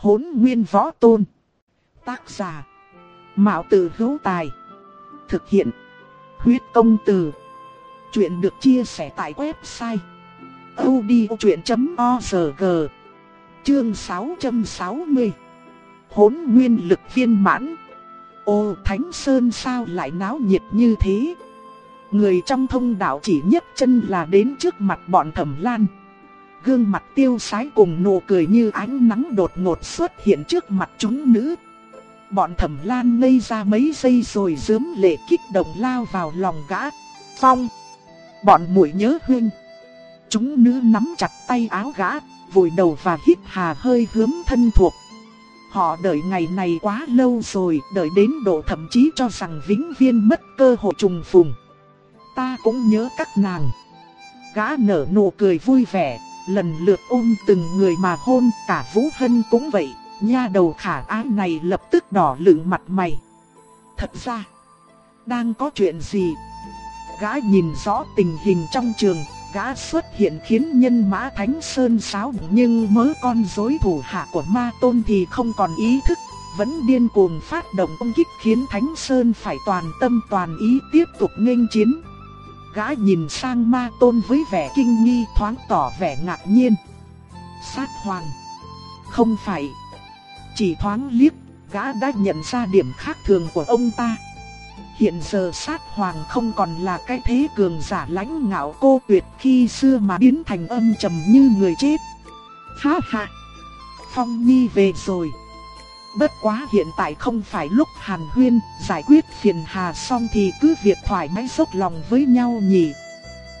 hốn nguyên võ tôn. Tác giả. Mạo tử hữu tài. Thực hiện. Huyết công từ. Chuyện được chia sẻ tại website. odchuyện.org Chương 660 Hốn nguyên lực viên mãn Ô Thánh Sơn sao lại náo nhiệt như thế Người trong thông đạo chỉ nhấc chân là đến trước mặt bọn thẩm lan Gương mặt tiêu sái cùng nụ cười như ánh nắng đột ngột xuất hiện trước mặt chúng nữ. Bọn thẩm lan ngây ra mấy giây rồi dướm lệ kích động lao vào lòng gã. Phong! Bọn mũi nhớ huyên Chúng nữ nắm chặt tay áo gã, Vùi đầu và hít hà hơi hướng thân thuộc. Họ đợi ngày này quá lâu rồi, Đợi đến độ thậm chí cho rằng vĩnh viên mất cơ hội trùng phùng. Ta cũng nhớ các nàng. Gã nở nụ cười vui vẻ. Lần lượt ôm từng người mà hôn, Cả Vũ Hân cũng vậy, Nha đầu khả ái này lập tức đỏ lửng mặt mày. Thật ra, Đang có chuyện gì? Gã nhìn rõ tình hình trong trường, Gã xuất hiện khiến nhân mã Thánh Sơn sáo Nhưng mớ con dối thủ hạ của ma tôn thì không còn ý thức, Vẫn điên cuồng phát động công kích khiến Thánh Sơn phải toàn tâm toàn ý tiếp tục nghênh chiến. Gã nhìn sang ma tôn với vẻ kinh nghi thoáng tỏ vẻ ngạc nhiên Sát hoàng Không phải Chỉ thoáng liếc, Gã đã nhận ra điểm khác thường của ông ta Hiện giờ sát hoàng không còn là cái thế cường giả lãnh ngạo cô tuyệt khi xưa mà biến thành âm trầm như người chết. Ha ha! Phong Nhi về rồi. Bất quá hiện tại không phải lúc hàn huyên, giải quyết phiền hà xong thì cứ việc thoải mái dốc lòng với nhau nhỉ.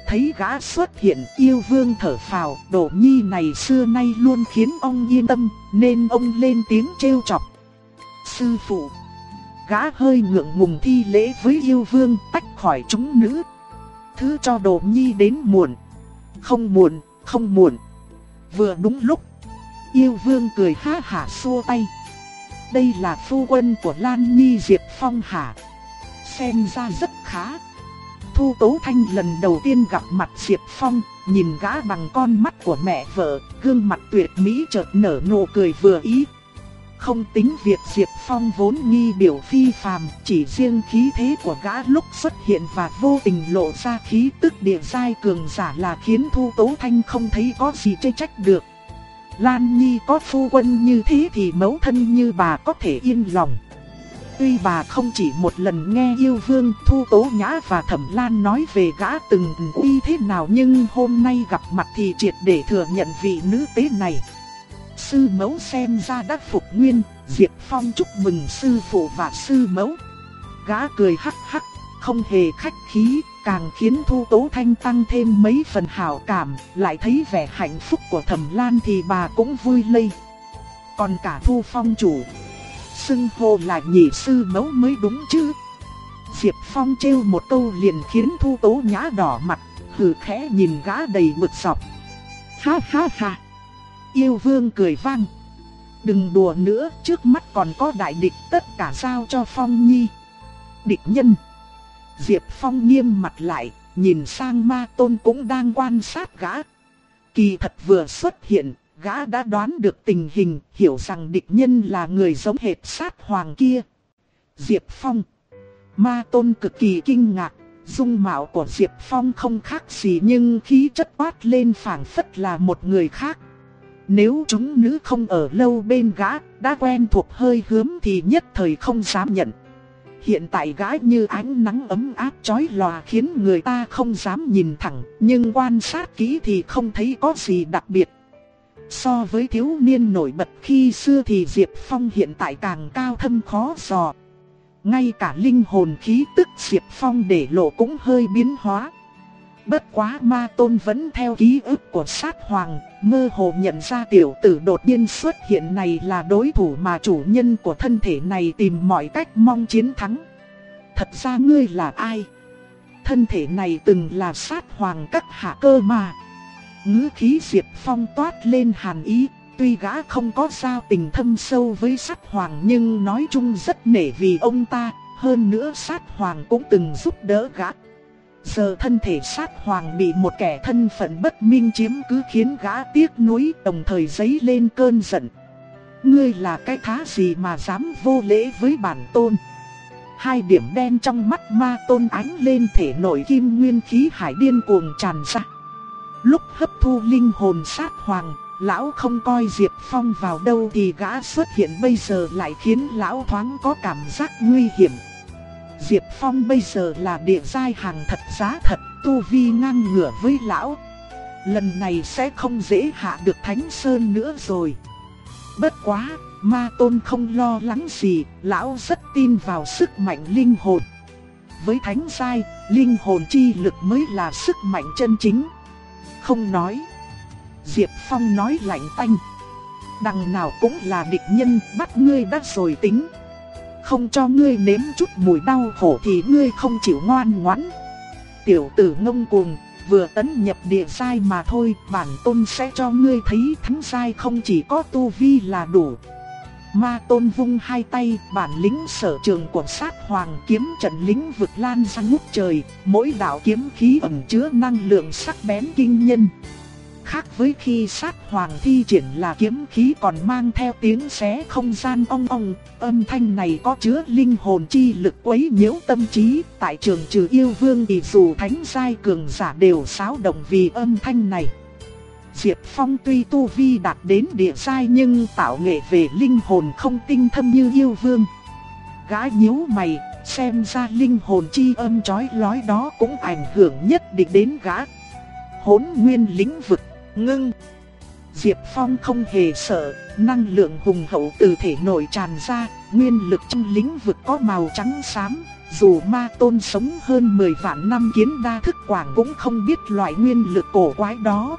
Thấy gã xuất hiện yêu vương thở phào, đổ nhi này xưa nay luôn khiến ông yên tâm, nên ông lên tiếng trêu chọc. Sư phụ! Gã hơi ngượng ngùng thi lễ với yêu vương tách khỏi chúng nữ. Thứ cho đổ nhi đến muộn. Không muộn, không muộn. Vừa đúng lúc. Yêu vương cười ha hả xua tay. Đây là phu quân của Lan Nhi Diệp Phong hả? Xem ra rất khá. Thu Tố Thanh lần đầu tiên gặp mặt Diệp Phong, nhìn gã bằng con mắt của mẹ vợ, gương mặt tuyệt mỹ chợt nở nụ cười vừa ý, không tính việc Diệp Phong vốn nghi biểu phi phàm, chỉ riêng khí thế của gã lúc xuất hiện và vô tình lộ ra khí tức địa giai cường giả là khiến Thu Tố Thanh không thấy có gì chê trách được. Lan Nhi có phu quân như thế thì mẫu thân như bà có thể yên lòng. Tuy bà không chỉ một lần nghe yêu vương Thu Tố Nhã và Thẩm Lan nói về gã từng uy thế nào nhưng hôm nay gặp mặt thì triệt để thừa nhận vị nữ tế này. Sư mẫu xem ra đã phục nguyên, Diệp Phong chúc mừng sư phụ và sư mẫu. Gã cười hắc hắc, không hề khách khí, càng khiến Thu Tố Thanh tăng thêm mấy phần hảo cảm, lại thấy vẻ hạnh phúc của Thẩm Lan thì bà cũng vui lây. Còn cả Thu Phong chủ, xưng hô là nhị sư mẫu mới đúng chứ. Diệp Phong trêu một câu liền khiến Thu Tố nhã đỏ mặt, hừ khẽ nhìn gã đầy mực sọc Ha ha ha. Yêu vương cười vang. Đừng đùa nữa, trước mắt còn có đại địch tất cả giao cho Phong Nhi. Địch nhân. Diệp Phong nghiêm mặt lại, nhìn sang ma tôn cũng đang quan sát gã. Kỳ thật vừa xuất hiện, gã đã đoán được tình hình, hiểu rằng địch nhân là người giống hệt sát hoàng kia. Diệp Phong. Ma tôn cực kỳ kinh ngạc, dung mạo của Diệp Phong không khác gì nhưng khí chất quát lên phảng phất là một người khác. Nếu chúng nữ không ở lâu bên gã, đã quen thuộc hơi hướm thì nhất thời không dám nhận. Hiện tại gái như ánh nắng ấm áp chói lòa khiến người ta không dám nhìn thẳng, nhưng quan sát kỹ thì không thấy có gì đặc biệt. So với thiếu niên nổi bật khi xưa thì Diệp Phong hiện tại càng cao thâm khó dò. Ngay cả linh hồn khí tức Diệp Phong để lộ cũng hơi biến hóa. Bất quá ma tôn vẫn theo ký ức của sát hoàng, mơ hồ nhận ra tiểu tử đột nhiên xuất hiện này là đối thủ mà chủ nhân của thân thể này tìm mọi cách mong chiến thắng. Thật ra ngươi là ai? Thân thể này từng là sát hoàng các hạ cơ mà. Ngữ khí Diệp Phong toát lên hàn ý, tuy gã không có giao tình thâm sâu với sát hoàng nhưng nói chung rất nể vì ông ta, hơn nữa sát hoàng cũng từng giúp đỡ gã. Giờ thân thể sát hoàng bị một kẻ thân phận bất minh chiếm cứ khiến gã tiếc nuối đồng thời dấy lên cơn giận. Ngươi là cái thá gì mà dám vô lễ với bản tôn? Hai điểm đen trong mắt ma tôn ánh lên thể nội kim nguyên khí hải điên cuồng tràn ra. Lúc hấp thu linh hồn sát hoàng, lão không coi Diệp Phong vào đâu thì gã xuất hiện bây giờ lại khiến lão thoáng có cảm giác nguy hiểm. Diệp Phong bây giờ là địa giai hàng thật giá thật, tu vi ngang ngửa với lão. Lần này sẽ không dễ hạ được Thánh Sơn nữa rồi. Bất quá, ma tôn không lo lắng gì, lão rất tin vào sức mạnh linh hồn. Với thánh giai, linh hồn chi lực mới là sức mạnh chân chính. Không nói. Diệp Phong nói lạnh tanh. Đằng nào cũng là địch nhân, bắt ngươi đã rồi tính. Không cho ngươi nếm chút mùi đau khổ thì ngươi không chịu ngoan ngoãn. Tiểu tử ngông cuồng, vừa tấn nhập địa sai mà thôi, bản tôn sẽ cho ngươi thấy thánh sai không chỉ có tu vi là đủ. Ma tôn vung hai tay, bản lĩnh sở trường của sát hoàng kiếm trận lính vực lan sang ngút trời, mỗi đạo kiếm khí ẩn chứa năng lượng sắc bén kinh nhân. Khác với khi sát hoàng thi triển là kiếm khí còn mang theo tiếng xé không gian ong ong, âm thanh này có chứa linh hồn chi lực quấy nhiễu tâm trí, tại trường trừ yêu vương thì dù thánh giai cường giả đều xáo động vì âm thanh này. Diệp Phong tuy tu vi đạt đến địa giai nhưng tạo nghệ về linh hồn không tinh thâm như yêu vương. Gã nhíu mày, xem ra linh hồn chi âm chói lói đó cũng ảnh hưởng nhất định đến gã. Hỗn nguyên lĩnh vực ngưng. Diệp Phong không hề sợ, năng lượng hùng hậu từ thể nội tràn ra, nguyên lực trong lĩnh vực có màu trắng xám. Dù ma tôn sống hơn 10 vạn năm kiến đa thức quảng cũng không biết loại nguyên lực cổ quái đó.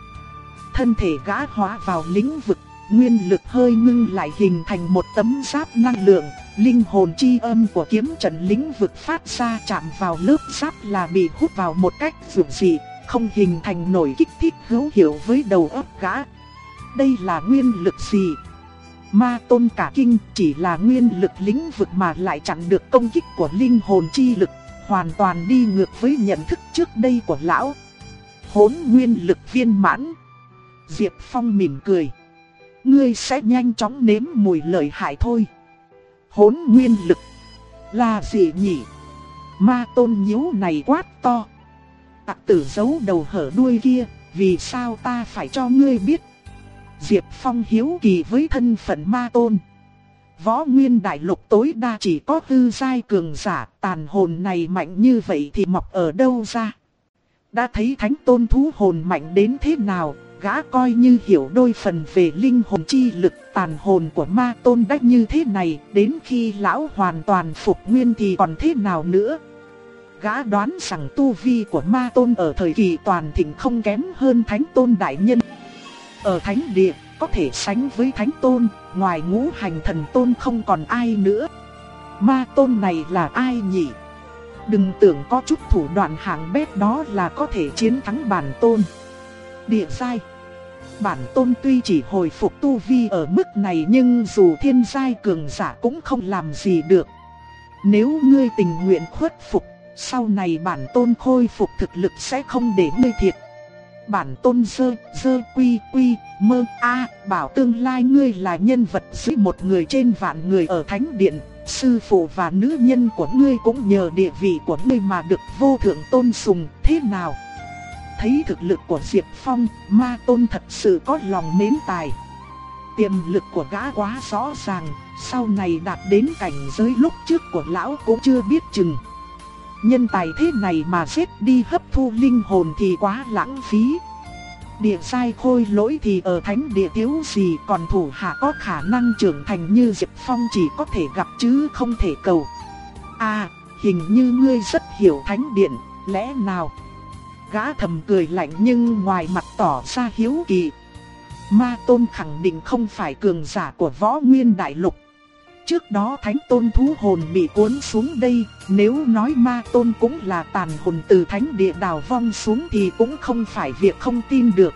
Thân thể gã hóa vào lĩnh vực, nguyên lực hơi ngưng lại hình thành một tấm giáp năng lượng. Linh hồn chi âm của kiếm trận lĩnh vực phát ra chạm vào lớp giáp là bị hút vào một cách dường dị không hình thành nổi kích thích hữu hiệu với đầu óc gã. Đây là nguyên lực gì? Ma tôn cả kinh chỉ là nguyên lực lĩnh vực mà lại chặn được công kích của linh hồn chi lực, hoàn toàn đi ngược với nhận thức trước đây của lão. Hốn nguyên lực viên mãn. Diệp Phong mỉm cười. Ngươi sẽ nhanh chóng nếm mùi lợi hại thôi. Hốn nguyên lực. Là gì nhỉ? Ma tôn nhíu này quát to tặc tử giấu đầu hở đuôi kia, vì sao ta phải cho ngươi biết? Diệp Phong hiếu kỳ với thân phận ma tôn. Võ Nguyên Đại Lục tối đa chỉ có tư giai cường giả, tàn hồn này mạnh như vậy thì mọc ở đâu ra? Đã thấy thánh tôn thú hồn mạnh đến thế nào, gã coi như hiểu đôi phần về linh hồn chi lực tàn hồn của ma tôn đách như thế này, đến khi lão hoàn toàn phục nguyên thì còn thế nào nữa? Gã đoán rằng tu vi của ma tôn ở thời kỳ toàn thịnh không kém hơn thánh tôn đại nhân. Ở thánh địa, có thể sánh với thánh tôn, ngoài ngũ hành thần tôn không còn ai nữa. Ma tôn này là ai nhỉ? Đừng tưởng có chút thủ đoạn hạng bét đó là có thể chiến thắng bản tôn. Địa sai. Bản tôn tuy chỉ hồi phục tu vi ở mức này nhưng dù thiên giai cường giả cũng không làm gì được. Nếu ngươi tình nguyện khuất phục sau này bản tôn khôi phục thực lực sẽ không để ngươi thiệt. Bản tôn sơ, sơ quy quy, mơ a bảo tương lai ngươi là nhân vật dưới một người trên vạn người ở thánh điện. Sư phụ và nữ nhân của ngươi cũng nhờ địa vị của ngươi mà được vô thượng tôn sùng thế nào? Thấy thực lực của Diệp Phong, ma tôn thật sự có lòng mến tài. Tiềm lực của gã quá rõ ràng, sau này đạt đến cảnh giới lúc trước của lão cũng chưa biết chừng. Nhân tài thế này mà giết đi hấp thu linh hồn thì quá lãng phí. Địa sai khôi lỗi thì ở thánh địa thiếu gì còn thủ hạ có khả năng trưởng thành như Diệp Phong chỉ có thể gặp chứ không thể cầu. À, hình như ngươi rất hiểu thánh điện, lẽ nào? Gã thầm cười lạnh nhưng ngoài mặt tỏ ra hiếu kỳ. Ma Tôn khẳng định không phải cường giả của võ nguyên đại lục Trước đó thánh tôn thú hồn bị cuốn xuống đây, nếu nói ma tôn cũng là tàn hồn từ thánh địa đào vong xuống thì cũng không phải việc không tin được.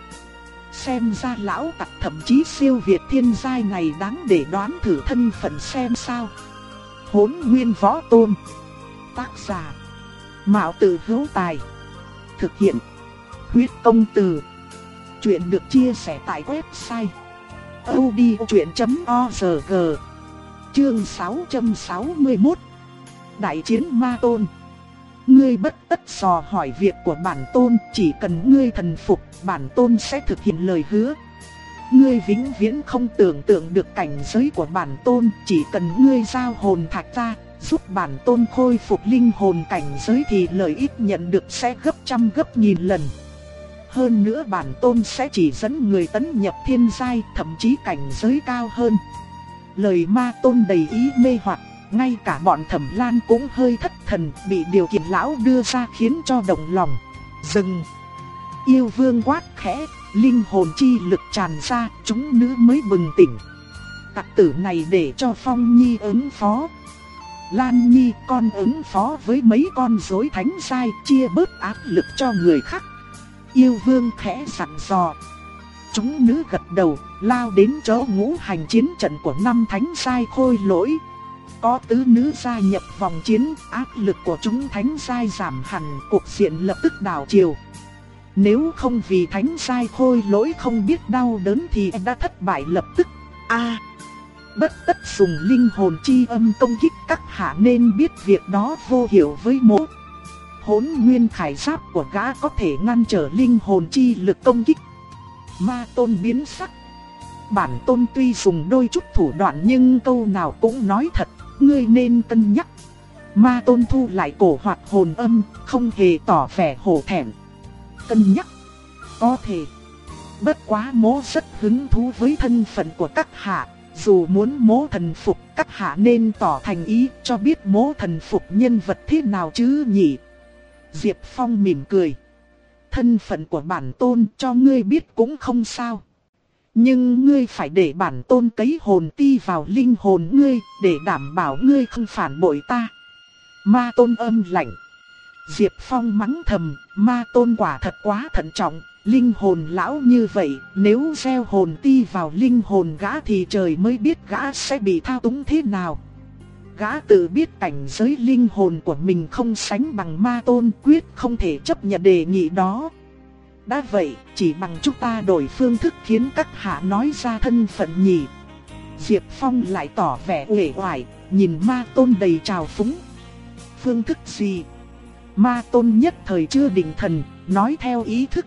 Xem ra lão tặc thậm chí siêu việt thiên giai này đáng để đoán thử thân phận xem sao. Hốn nguyên võ tôn. Tác giả. Mạo tử hữu tài. Thực hiện. Huyết công từ. Chuyện được chia sẻ tại website odchuyện.org Chương 661 Đại chiến Ma Tôn Ngươi bất tất dò hỏi việc của bản tôn, chỉ cần ngươi thần phục, bản tôn sẽ thực hiện lời hứa. Ngươi vĩnh viễn không tưởng tượng được cảnh giới của bản tôn, chỉ cần ngươi giao hồn thạch ra, giúp bản tôn khôi phục linh hồn cảnh giới thì lợi ích nhận được sẽ gấp trăm gấp nghìn lần. Hơn nữa bản tôn sẽ chỉ dẫn người tấn nhập thiên giai, thậm chí cảnh giới cao hơn. Lời ma tôn đầy ý mê hoặc, ngay cả bọn thẩm lan cũng hơi thất thần bị điều kiện lão đưa ra khiến cho động lòng. Dừng! Yêu vương quát khẽ, linh hồn chi lực tràn ra, chúng nữ mới bừng tỉnh. Tặc tử này để cho Phong Nhi ứng phó. Lan Nhi con ứng phó với mấy con rối thánh sai chia bớt áp lực cho người khác. Yêu vương khẽ sẵn dò. Chúng nữ gật đầu, lao đến chỗ ngũ hành chiến trận của năm thánh sai khôi lỗi. Có tứ nữ gia nhập vòng chiến, áp lực của chúng thánh sai giảm hẳn, cuộc diện lập tức đảo chiều. Nếu không vì thánh sai khôi lỗi không biết đau đớn thì đã thất bại lập tức. A, bất tất dùng linh hồn chi âm công kích các hạ nên biết việc đó vô hiệu với mỗ. Hốn nguyên khải giáp của gã có thể ngăn trở linh hồn chi lực công kích. Ma tôn biến sắc. Bản tôn tuy dùng đôi chút thủ đoạn nhưng câu nào cũng nói thật, ngươi nên cân nhắc. Ma tôn thu lại cổ hoạt hồn âm, không hề tỏ vẻ hổ thẹn. Cân nhắc. Có thể. Bất quá mố rất hứng thú với thân phận của các hạ, dù muốn mố thần phục các hạ nên tỏ thành ý cho biết mố thần phục nhân vật thế nào chứ nhỉ. Diệp Phong mỉm cười. Thân phận của bản tôn cho ngươi biết cũng không sao. Nhưng ngươi phải để bản tôn cấy hồn ti vào linh hồn ngươi để đảm bảo ngươi không phản bội ta. Ma tôn âm lạnh. Diệp Phong mắng thầm, ma tôn quả thật quá thận trọng, linh hồn lão như vậy, nếu gieo hồn ti vào linh hồn gã thì trời mới biết gã sẽ bị thao túng thế nào. Gã tự biết cảnh giới linh hồn của mình không sánh bằng ma tôn quyết không thể chấp nhận đề nghị đó. Đã vậy, chỉ bằng chúng ta đổi phương thức khiến các hạ nói ra thân phận nhỉ. Diệp Phong lại tỏ vẻ uể oải, nhìn ma tôn đầy trào phúng. Phương thức gì? Ma tôn nhất thời chưa định thần, nói theo ý thức.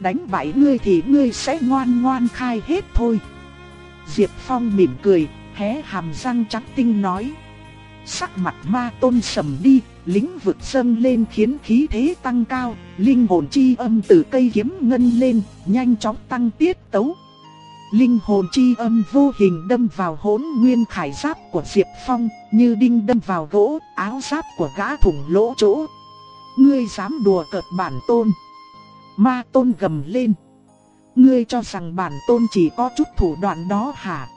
Đánh bại ngươi thì ngươi sẽ ngoan ngoan khai hết thôi. Diệp Phong mỉm cười, hé hàm răng trắng tinh nói. Sắc mặt ma tôn sầm đi, lĩnh vực dâng lên khiến khí thế tăng cao, linh hồn chi âm từ cây kiếm ngân lên, nhanh chóng tăng tiết tấu. Linh hồn chi âm vô hình đâm vào hỗn nguyên khải giáp của Diệp Phong, như đinh đâm vào gỗ, áo giáp của gã thủng lỗ chỗ. Ngươi dám đùa cợt bản tôn. Ma tôn gầm lên. Ngươi cho rằng bản tôn chỉ có chút thủ đoạn đó hả?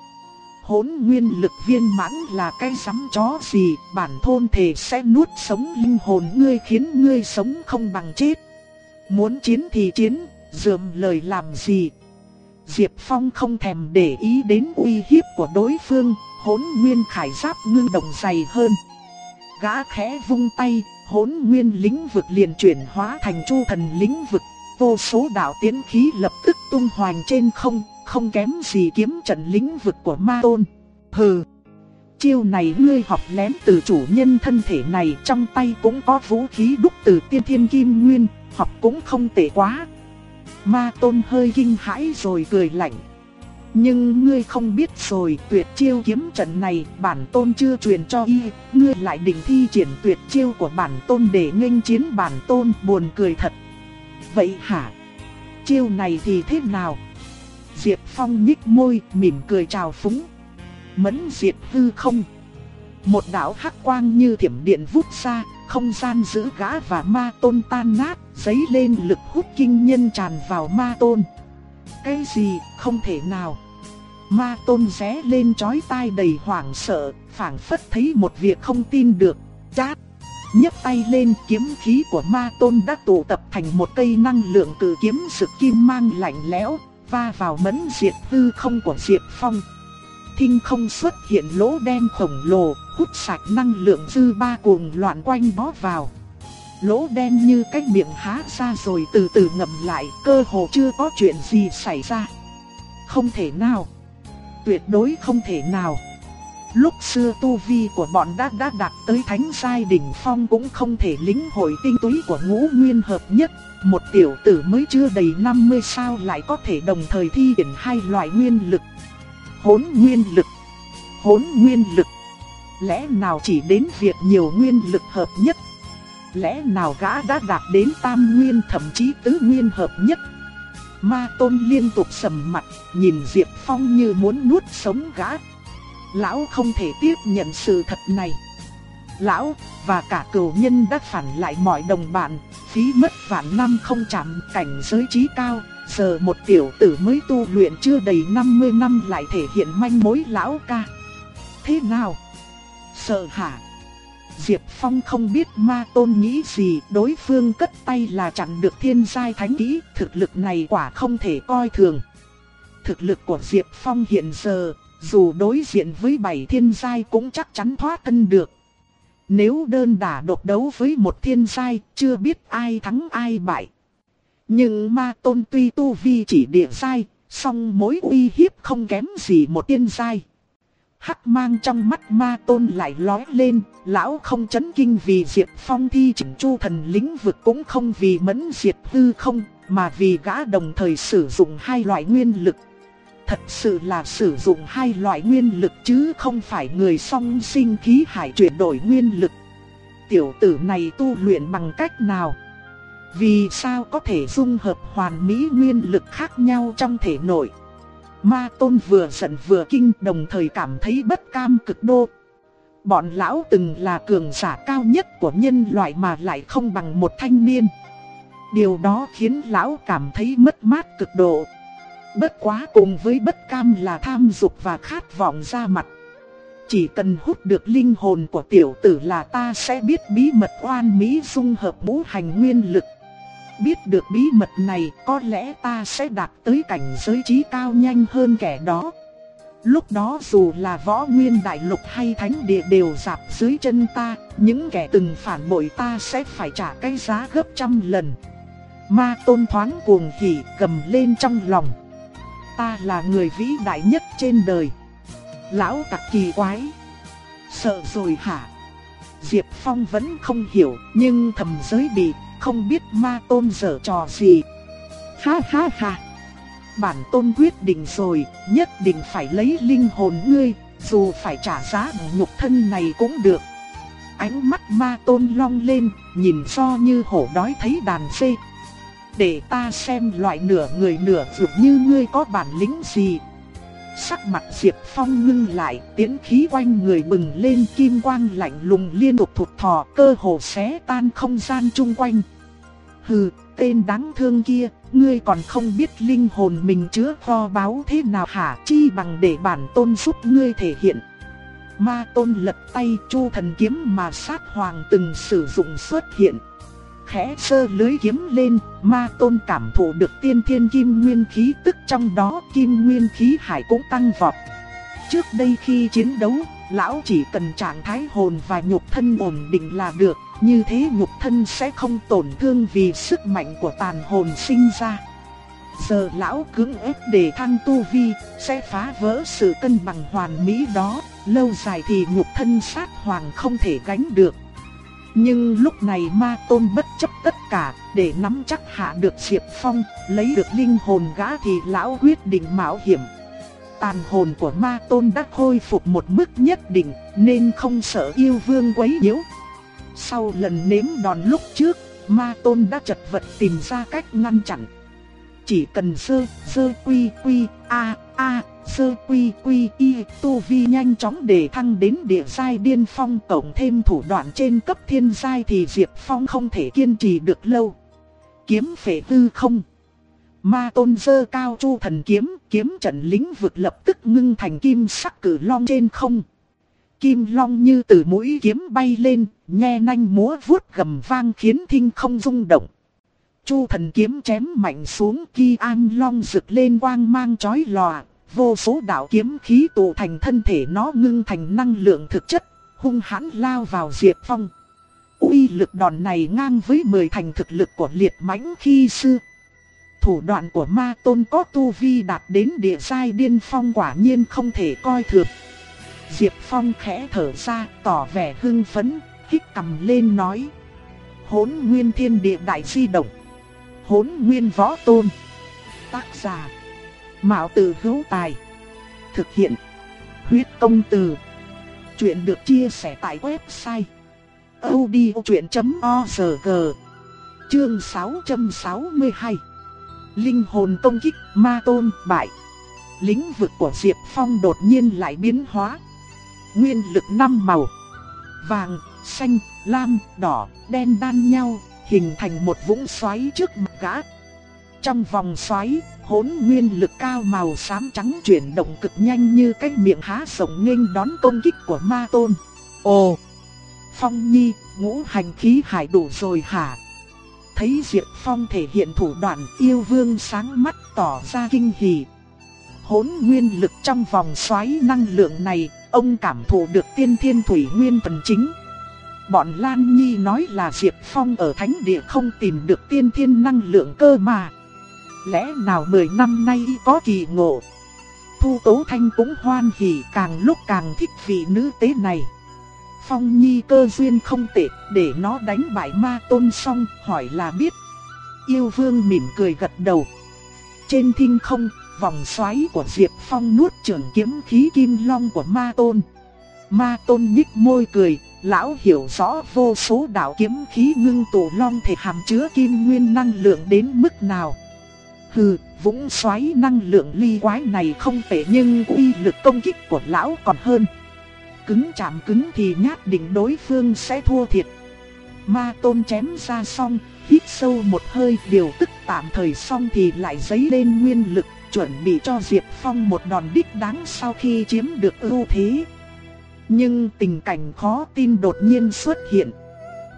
Hỗn nguyên lực viên mãn là cái sắm chó gì, bản thôn thể sẽ nuốt sống linh hồn ngươi khiến ngươi sống không bằng chết. Muốn chiến thì chiến, dườm lời làm gì? Diệp Phong không thèm để ý đến uy hiếp của đối phương, hỗn nguyên khải giáp ngưng đồng dày hơn. Gã khẽ vung tay, hỗn nguyên lĩnh vực liền chuyển hóa thành chu thần lĩnh vực, vô số đạo tiến khí lập tức tung hoành trên không, không kém gì kiếm trận lĩnh vực của ma tôn. Hừ, chiêu này ngươi học lén từ chủ nhân thân thể này trong tay cũng có vũ khí đúc từ tiên thiên kim nguyên, học cũng không tệ quá. Ma tôn hơi kinh hãi rồi cười lạnh. Nhưng ngươi không biết rồi, tuyệt chiêu kiếm trận này bản tôn chưa truyền cho y, ngươi lại định thi triển tuyệt chiêu của bản tôn để nghênh chiến bản tôn buồn cười thật. Vậy hả? Chiêu này thì thế nào? Diệp Phong nhích môi, mỉm cười chào phúng. Mẫn diệt hư không. Một đạo hắc quang như thiểm điện vút ra, không gian giữ gã và ma tôn tan nát, giấy lên lực hút kinh nhân tràn vào ma tôn. Cái gì, không thể nào. Ma tôn ré lên chói tai đầy hoảng sợ, phảng phất thấy một việc không tin được, chát. nhấc tay lên kiếm khí của ma tôn đã tụ tập thành một cây năng lượng cử kiếm sực kim mang lạnh lẽo, va vào mẫn diệt hư không của Diệp Phong. Thinh không xuất hiện lỗ đen khổng lồ, hút sạch năng lượng dư ba cuồng loạn quanh bó vào. Lỗ đen như cái miệng há ra rồi từ từ ngậm lại, cơ hồ chưa có chuyện gì xảy ra. Không thể nào. tuyệt đối không thể nào. Lúc xưa tu vi của bọn đã đã đạt tới thánh giai đỉnh phong cũng không thể lĩnh hội tinh túy của ngũ nguyên hợp nhất. Một tiểu tử mới chưa đầy 50 sao lại có thể đồng thời thi triển hai loại nguyên lực. hỗn nguyên lực, hỗn nguyên lực. Lẽ nào chỉ đến việc nhiều nguyên lực hợp nhất? Lẽ nào gã đã đạt đến tam nguyên thậm chí tứ nguyên hợp nhất? Ma tôn liên tục sầm mặt, nhìn Diệp Phong như muốn nuốt sống gã. Lão không thể tiếp nhận sự thật này. Lão và cả cửu nhân đã phản lại mọi đồng bạn, phí mất vạn năm không chạm cảnh giới trí cao. Giờ một tiểu tử mới tu luyện chưa đầy 50 năm lại thể hiện manh mối lão ca. Thế nào? Sợ hả? Diệp Phong không biết ma tôn nghĩ gì, đối phương cất tay là chặn được thiên giai thánh kỹ, thực lực này quả không thể coi thường. Thực lực của Diệp Phong hiện giờ, dù đối diện với bảy thiên giai cũng chắc chắn thoát thân được. Nếu đơn đả độc đấu với một thiên sai chưa biết ai thắng ai bại. Nhưng ma tôn tuy tu vi chỉ địa sai, song mối uy hiếp không kém gì một thiên sai Hắc mang trong mắt ma tôn lại lói lên, lão không chấn kinh vì Diệp Phong thi chỉnh chu thần lĩnh vực cũng không vì mẫn diệt hư không, mà vì gã đồng thời sử dụng hai loại nguyên lực. Thật sự là sử dụng hai loại nguyên lực chứ không phải người song sinh khí hải chuyển đổi nguyên lực. Tiểu tử này tu luyện bằng cách nào? Vì sao có thể dung hợp hoàn mỹ nguyên lực khác nhau trong thể nội? Ma tôn vừa giận vừa kinh, đồng thời cảm thấy bất cam cực đô. Bọn lão từng là cường giả cao nhất của nhân loại mà lại không bằng một thanh niên. Điều đó khiến lão cảm thấy mất mát cực độ. Bất quá cùng với bất cam là tham dục và khát vọng ra mặt. Chỉ cần hút được linh hồn của tiểu tử là ta sẽ biết bí mật oan mỹ dung hợp ngũ hành nguyên lực biết được bí mật này có lẽ ta sẽ đạt tới cảnh giới trí cao nhanh hơn kẻ đó. Lúc đó dù là võ nguyên đại lục hay thánh địa đều dạp dưới chân ta, những kẻ từng phản bội ta sẽ phải trả cái giá gấp trăm lần. Ma tôn thoáng cuồng hỉ cầm lên trong lòng. Ta là người vĩ đại nhất trên đời. Lão tặc kỳ quái. Sợ rồi hả? Diệp Phong vẫn không hiểu, nhưng thầm giới bị, không biết ma tôn dở trò gì. Ha ha ha. Bản tôn quyết định rồi, nhất định phải lấy linh hồn ngươi, dù phải trả giá nhục thân này cũng được. Ánh mắt ma tôn long lên, nhìn so như hổ đói thấy đàn dê. Để ta xem loại nửa người nửa dược như ngươi có bản lĩnh gì. Sắc mặt Diệp Phong ngưng lại, tiến khí quanh người bừng lên kim quang lạnh lùng liên tục thụt thò cơ hồ xé tan không gian chung quanh. Hừ, tên đáng thương kia, ngươi còn không biết linh hồn mình chứa kho báu thế nào hả chi bằng để bản tôn giúp ngươi thể hiện. Ma tôn lật tay chu thần kiếm mà sát hoàng từng sử dụng xuất hiện. Khẽ sơ lưới kiếm lên, ma tôn cảm thụ được tiên thiên kim nguyên khí tức trong đó kim nguyên khí hải cũng tăng vọt. Trước đây khi chiến đấu, lão chỉ cần trạng thái hồn và nhục thân ổn định là được, như thế nhục thân sẽ không tổn thương vì sức mạnh của tàn hồn sinh ra. Giờ lão cứng ép để thăng tu vi, sẽ phá vỡ sự cân bằng hoàn mỹ đó, lâu dài thì nhục thân sát hoàng không thể gánh được. Nhưng lúc này ma tôn bất chấp tất cả, để nắm chắc hạ được Diệp Phong, lấy được linh hồn gã thì lão quyết định mạo hiểm. Tàn hồn của ma tôn đã khôi phục một mức nhất định, nên không sợ yêu vương quấy nhiễu. Sau lần nếm đòn lúc trước, ma tôn đã chật vật tìm ra cách ngăn chặn. Chỉ cần sơ, sơ quy quy, a, a, sơ quy quy y, tu vi nhanh chóng để thăng đến địa giai điên phong tổng thêm thủ đoạn trên cấp thiên giai thì Diệp Phong không thể kiên trì được lâu. Kiếm phệ tư không. Ma tôn dơ cao chu thần kiếm, kiếm trận lính vực lập tức ngưng thành kim sắc cử long trên không. Kim long như từ mũi kiếm bay lên, nghe nanh múa vuốt gầm vang khiến thinh không rung động. Chu thần kiếm chém mạnh xuống kỳ an long rực lên quang mang chói lòa, vô số đạo kiếm khí tụ thành thân thể nó ngưng thành năng lượng thực chất, hung hãn lao vào Diệp Phong. uy lực đòn này ngang với 10 thành thực lực của liệt mãnh khi xưa. Thủ đoạn của ma tôn có tu vi đạt đến địa giai điên phong quả nhiên không thể coi thường. Diệp Phong khẽ thở ra, tỏ vẻ hưng phấn, hít cầm lên nói. Hốn nguyên thiên địa đại di động. Hốn nguyên võ tôn. Tác giả. Mạo tử hữu tài. Thực hiện. Huyết công từ. Chuyện được chia sẻ tại website. odchuyện.org Chương 662 Linh hồn công kích ma tôn bại Lĩnh vực của Diệp Phong đột nhiên lại biến hóa Nguyên lực năm màu Vàng, xanh, lam, đỏ, đen đan nhau Hình thành một vũng xoáy trước mặt gã trong vòng xoáy, hỗn nguyên lực cao màu xám trắng chuyển động cực nhanh như cái miệng há rộng nghênh đón công kích của ma tôn Ồ! Phong Nhi, ngũ hành khí hải đủ rồi hả? Thấy Diệp Phong thể hiện thủ đoạn yêu vương sáng mắt tỏ ra kinh hỉ. Hỗn nguyên lực trong vòng xoáy năng lượng này, ông cảm thụ được tiên thiên thủy nguyên phần chính. Bọn Lan Nhi nói là Diệp Phong ở thánh địa không tìm được tiên thiên năng lượng cơ mà. Lẽ nào 10 năm nay có kỳ ngộ? Thu Tố Thanh cũng hoan hỉ càng lúc càng thích vị nữ tế này. Phong Nhi cơ duyên không tệ, để nó đánh bại ma tôn xong, hỏi là biết. Yêu vương mỉm cười gật đầu. Trên thinh không, vòng xoáy của Diệp Phong nuốt trường kiếm khí kim long của ma tôn. Ma tôn nhích môi cười, lão hiểu rõ vô số đạo kiếm khí ngưng tụ long thể hàm chứa kim nguyên năng lượng đến mức nào. Hừ, vũng xoáy năng lượng ly quái này không tệ nhưng uy lực công kích của lão còn hơn cứng chạm cứng thì nhát định đối phương sẽ thua thiệt. Ma tôn chém ra xong, hít sâu một hơi điều tức tạm thời xong thì lại giấy lên nguyên lực, chuẩn bị cho Diệp Phong một đòn đích đáng sau khi chiếm được ưu thế. Nhưng tình cảnh khó tin đột nhiên xuất hiện.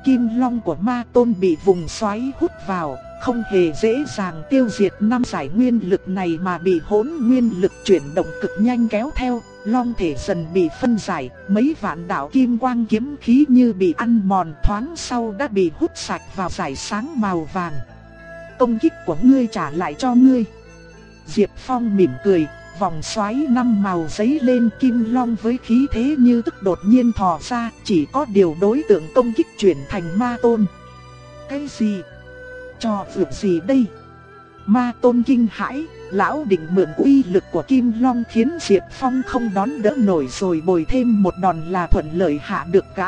Kim long của ma tôn bị vùng xoáy hút vào, không hề dễ dàng tiêu diệt năm giải nguyên lực này mà bị hỗn nguyên lực chuyển động cực nhanh kéo theo, long thể dần bị phân giải, mấy vạn đạo kim quang kiếm khí như bị ăn mòn thoáng sau đã bị hút sạch vào giải sáng màu vàng. Công kích của ngươi trả lại cho ngươi. Diệp Phong mỉm cười, vòng xoáy năm màu giấy lên kim long với khí thế như tức đột nhiên thò ra, chỉ có điều đối tượng công kích chuyển thành ma tôn. Cái gì? Cho vượt gì đây? Ma tôn kinh hãi, lão định mượn uy lực của Kim Long khiến Diệp Phong không đón đỡ nổi rồi bồi thêm một đòn là thuận lợi hạ được gã.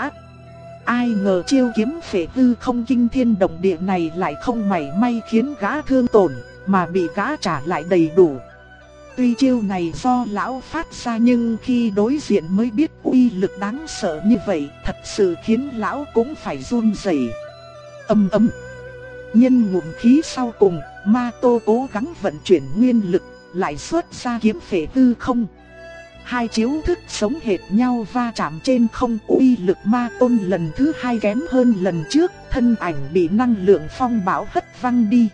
Ai ngờ chiêu kiếm phệ hư không kinh thiên động địa này lại không mảy may khiến gã thương tổn, mà bị gã trả lại đầy đủ. Tuy chiêu này do lão phát ra nhưng khi đối diện mới biết uy lực đáng sợ như vậy, thật sự khiến lão cũng phải run rẩy. Âm ầm. Nhân ngụm khí sau cùng, Ma Tô cố gắng vận chuyển nguyên lực, lại xuất ra kiếm phệ hư không. Hai chiếu thức sống hệt nhau va chạm trên không uy lực ma tôn lần thứ hai kém hơn lần trước, thân ảnh bị năng lượng phong bão hất văng đi.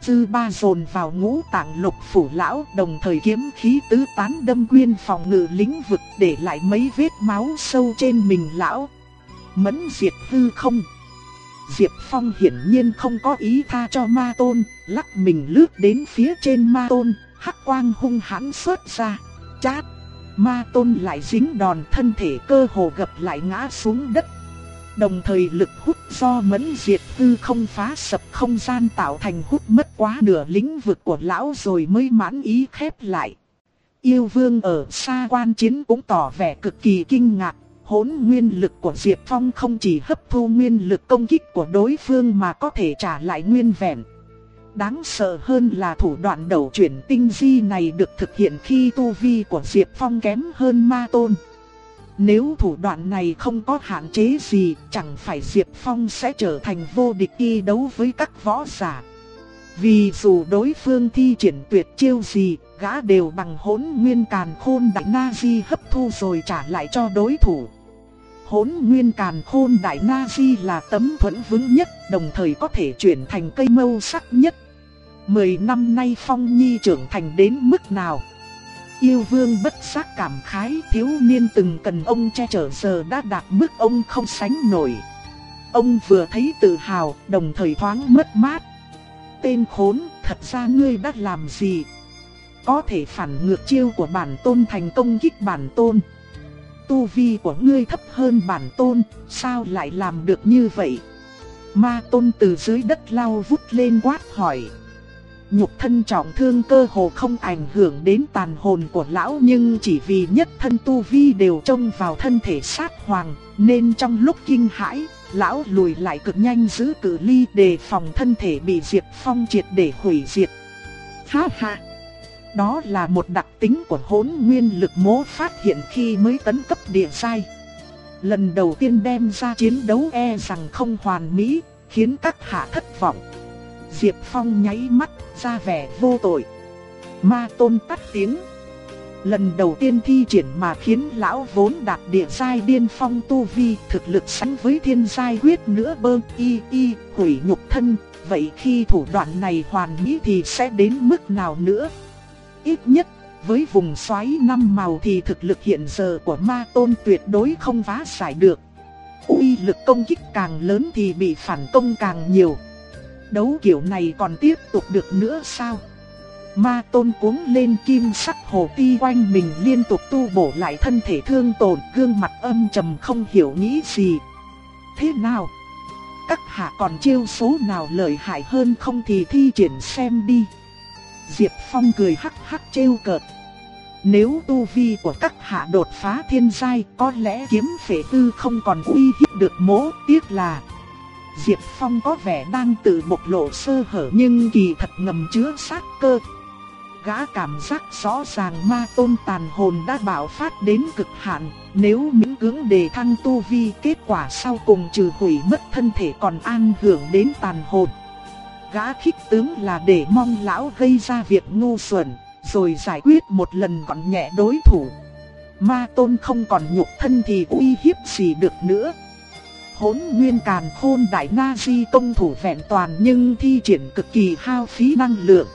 Dư ba dồn vào ngũ tạng lục phủ lão đồng thời kiếm khí tứ tán đâm quyên phòng ngự lĩnh vực để lại mấy vết máu sâu trên mình lão. Mẫn diệt hư không. Diệp Phong hiển nhiên không có ý tha cho ma tôn, lắc mình lướt đến phía trên ma tôn, hắc quang hung hãn xuất ra, chát. Ma tôn lại dính đòn thân thể cơ hồ gập lại ngã xuống đất. Đồng thời lực hút do mẫn diệt tư không phá sập không gian tạo thành hút mất quá nửa lĩnh vực của lão rồi mới mãn ý khép lại. Yêu vương ở xa quan chiến cũng tỏ vẻ cực kỳ kinh ngạc, hỗn nguyên lực của Diệp Phong không chỉ hấp thu nguyên lực công kích của đối phương mà có thể trả lại nguyên vẹn. Đáng sợ hơn là thủ đoạn đầu chuyển tinh di này được thực hiện khi tu vi của Diệp Phong kém hơn ma tôn. Nếu thủ đoạn này không có hạn chế gì, chẳng phải Diệp Phong sẽ trở thành vô địch khi đấu với các võ giả. Vì dù đối phương thi triển tuyệt chiêu gì, gã đều bằng hỗn nguyên càn khôn đại na di hấp thu rồi trả lại cho đối thủ hỗn nguyên càn khôn đại na di là tấm thuẫn vững nhất, đồng thời có thể chuyển thành cây mâu sắc nhất. Mười năm nay Phong Nhi trưởng thành đến mức nào? Yêu vương bất giác cảm khái thiếu niên từng cần ông che chở giờ đã đạt mức ông không sánh nổi. Ông vừa thấy tự hào, đồng thời thoáng mất mát. tên khốn, thật ra ngươi đã làm gì? Có thể phản ngược chiêu của bản tôn thành công kích bản tôn. Tu vi của ngươi thấp hơn bản tôn, sao lại làm được như vậy? Ma tôn từ dưới đất lao vút lên quát hỏi. Nhục thân trọng thương cơ hồ không ảnh hưởng đến tàn hồn của lão nhưng chỉ vì nhất thân tu vi đều trông vào thân thể sát hoàng, nên trong lúc kinh hãi, lão lùi lại cực nhanh giữ cự ly để phòng thân thể bị Diệp Phong triệt để hủy diệt. Ha ha! Đó là một đặc tính của hỗn nguyên lực mố phát hiện khi mới tấn cấp địa sai. Lần đầu tiên đem ra chiến đấu e rằng không hoàn mỹ, khiến các hạ thất vọng. Diệp Phong nháy mắt, ra vẻ vô tội. Ma tôn tắt tiếng. Lần đầu tiên thi triển mà khiến lão vốn đạt địa giai điên phong tu vi thực lực sánh với thiên giai quyết nữa bơ y y hủy nhục thân. Vậy khi thủ đoạn này hoàn mỹ thì sẽ đến mức nào nữa? Ít nhất, với vùng xoáy năm màu thì thực lực hiện giờ của ma tôn tuyệt đối không phá giải được. uy lực công kích càng lớn thì bị phản công càng nhiều. Đấu kiểu này còn tiếp tục được nữa sao? Ma tôn cuống lên kim sắc hồ ti quanh mình liên tục tu bổ lại thân thể thương tổn, gương mặt âm trầm không hiểu nghĩ gì. Thế nào? Các hạ còn chiêu số nào lợi hại hơn không thì thi triển xem đi. Diệp Phong cười hắc hắc trêu cợt. Nếu tu vi của các hạ đột phá thiên giai, có lẽ kiếm phệ tư không còn uy hiếp được mỗ, tiếc là Diệp Phong có vẻ đang tự bộc lộ sơ hở nhưng kỳ thật ngầm chứa sát cơ. Gã cảm giác rõ ràng ma tôn tàn hồn đã bạo phát đến cực hạn, nếu miễn cưỡng đề thăng tu vi kết quả sau cùng trừ hủy mất thân thể còn an hưởng đến tàn hồn. Gã khích tướng là để mong lão gây ra việc ngu xuẩn, rồi giải quyết một lần gọn nhẹ đối thủ. Ma tôn không còn nhục thân thì uy hiếp gì được nữa. Hỗn nguyên càn khôn đại na di công thủ vẹn toàn nhưng thi triển cực kỳ hao phí năng lượng.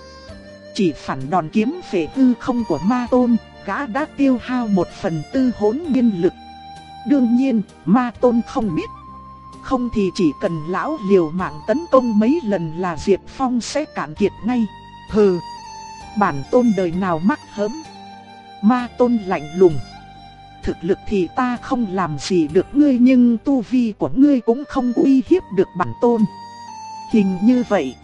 Chỉ phản đòn kiếm phệ tư không của ma tôn, gã đã tiêu hao một phần tư hỗn nguyên lực. Đương nhiên, ma tôn không biết. Không thì chỉ cần lão liều mạng tấn công mấy lần là Diệp Phong sẽ cạn kiệt ngay. Hừ, bản tôn đời nào mắc hớm. Ma tôn lạnh lùng thực lực thì ta không làm gì được ngươi nhưng tu vi của ngươi cũng không uy hiếp được bản tôn. Hình như vậy.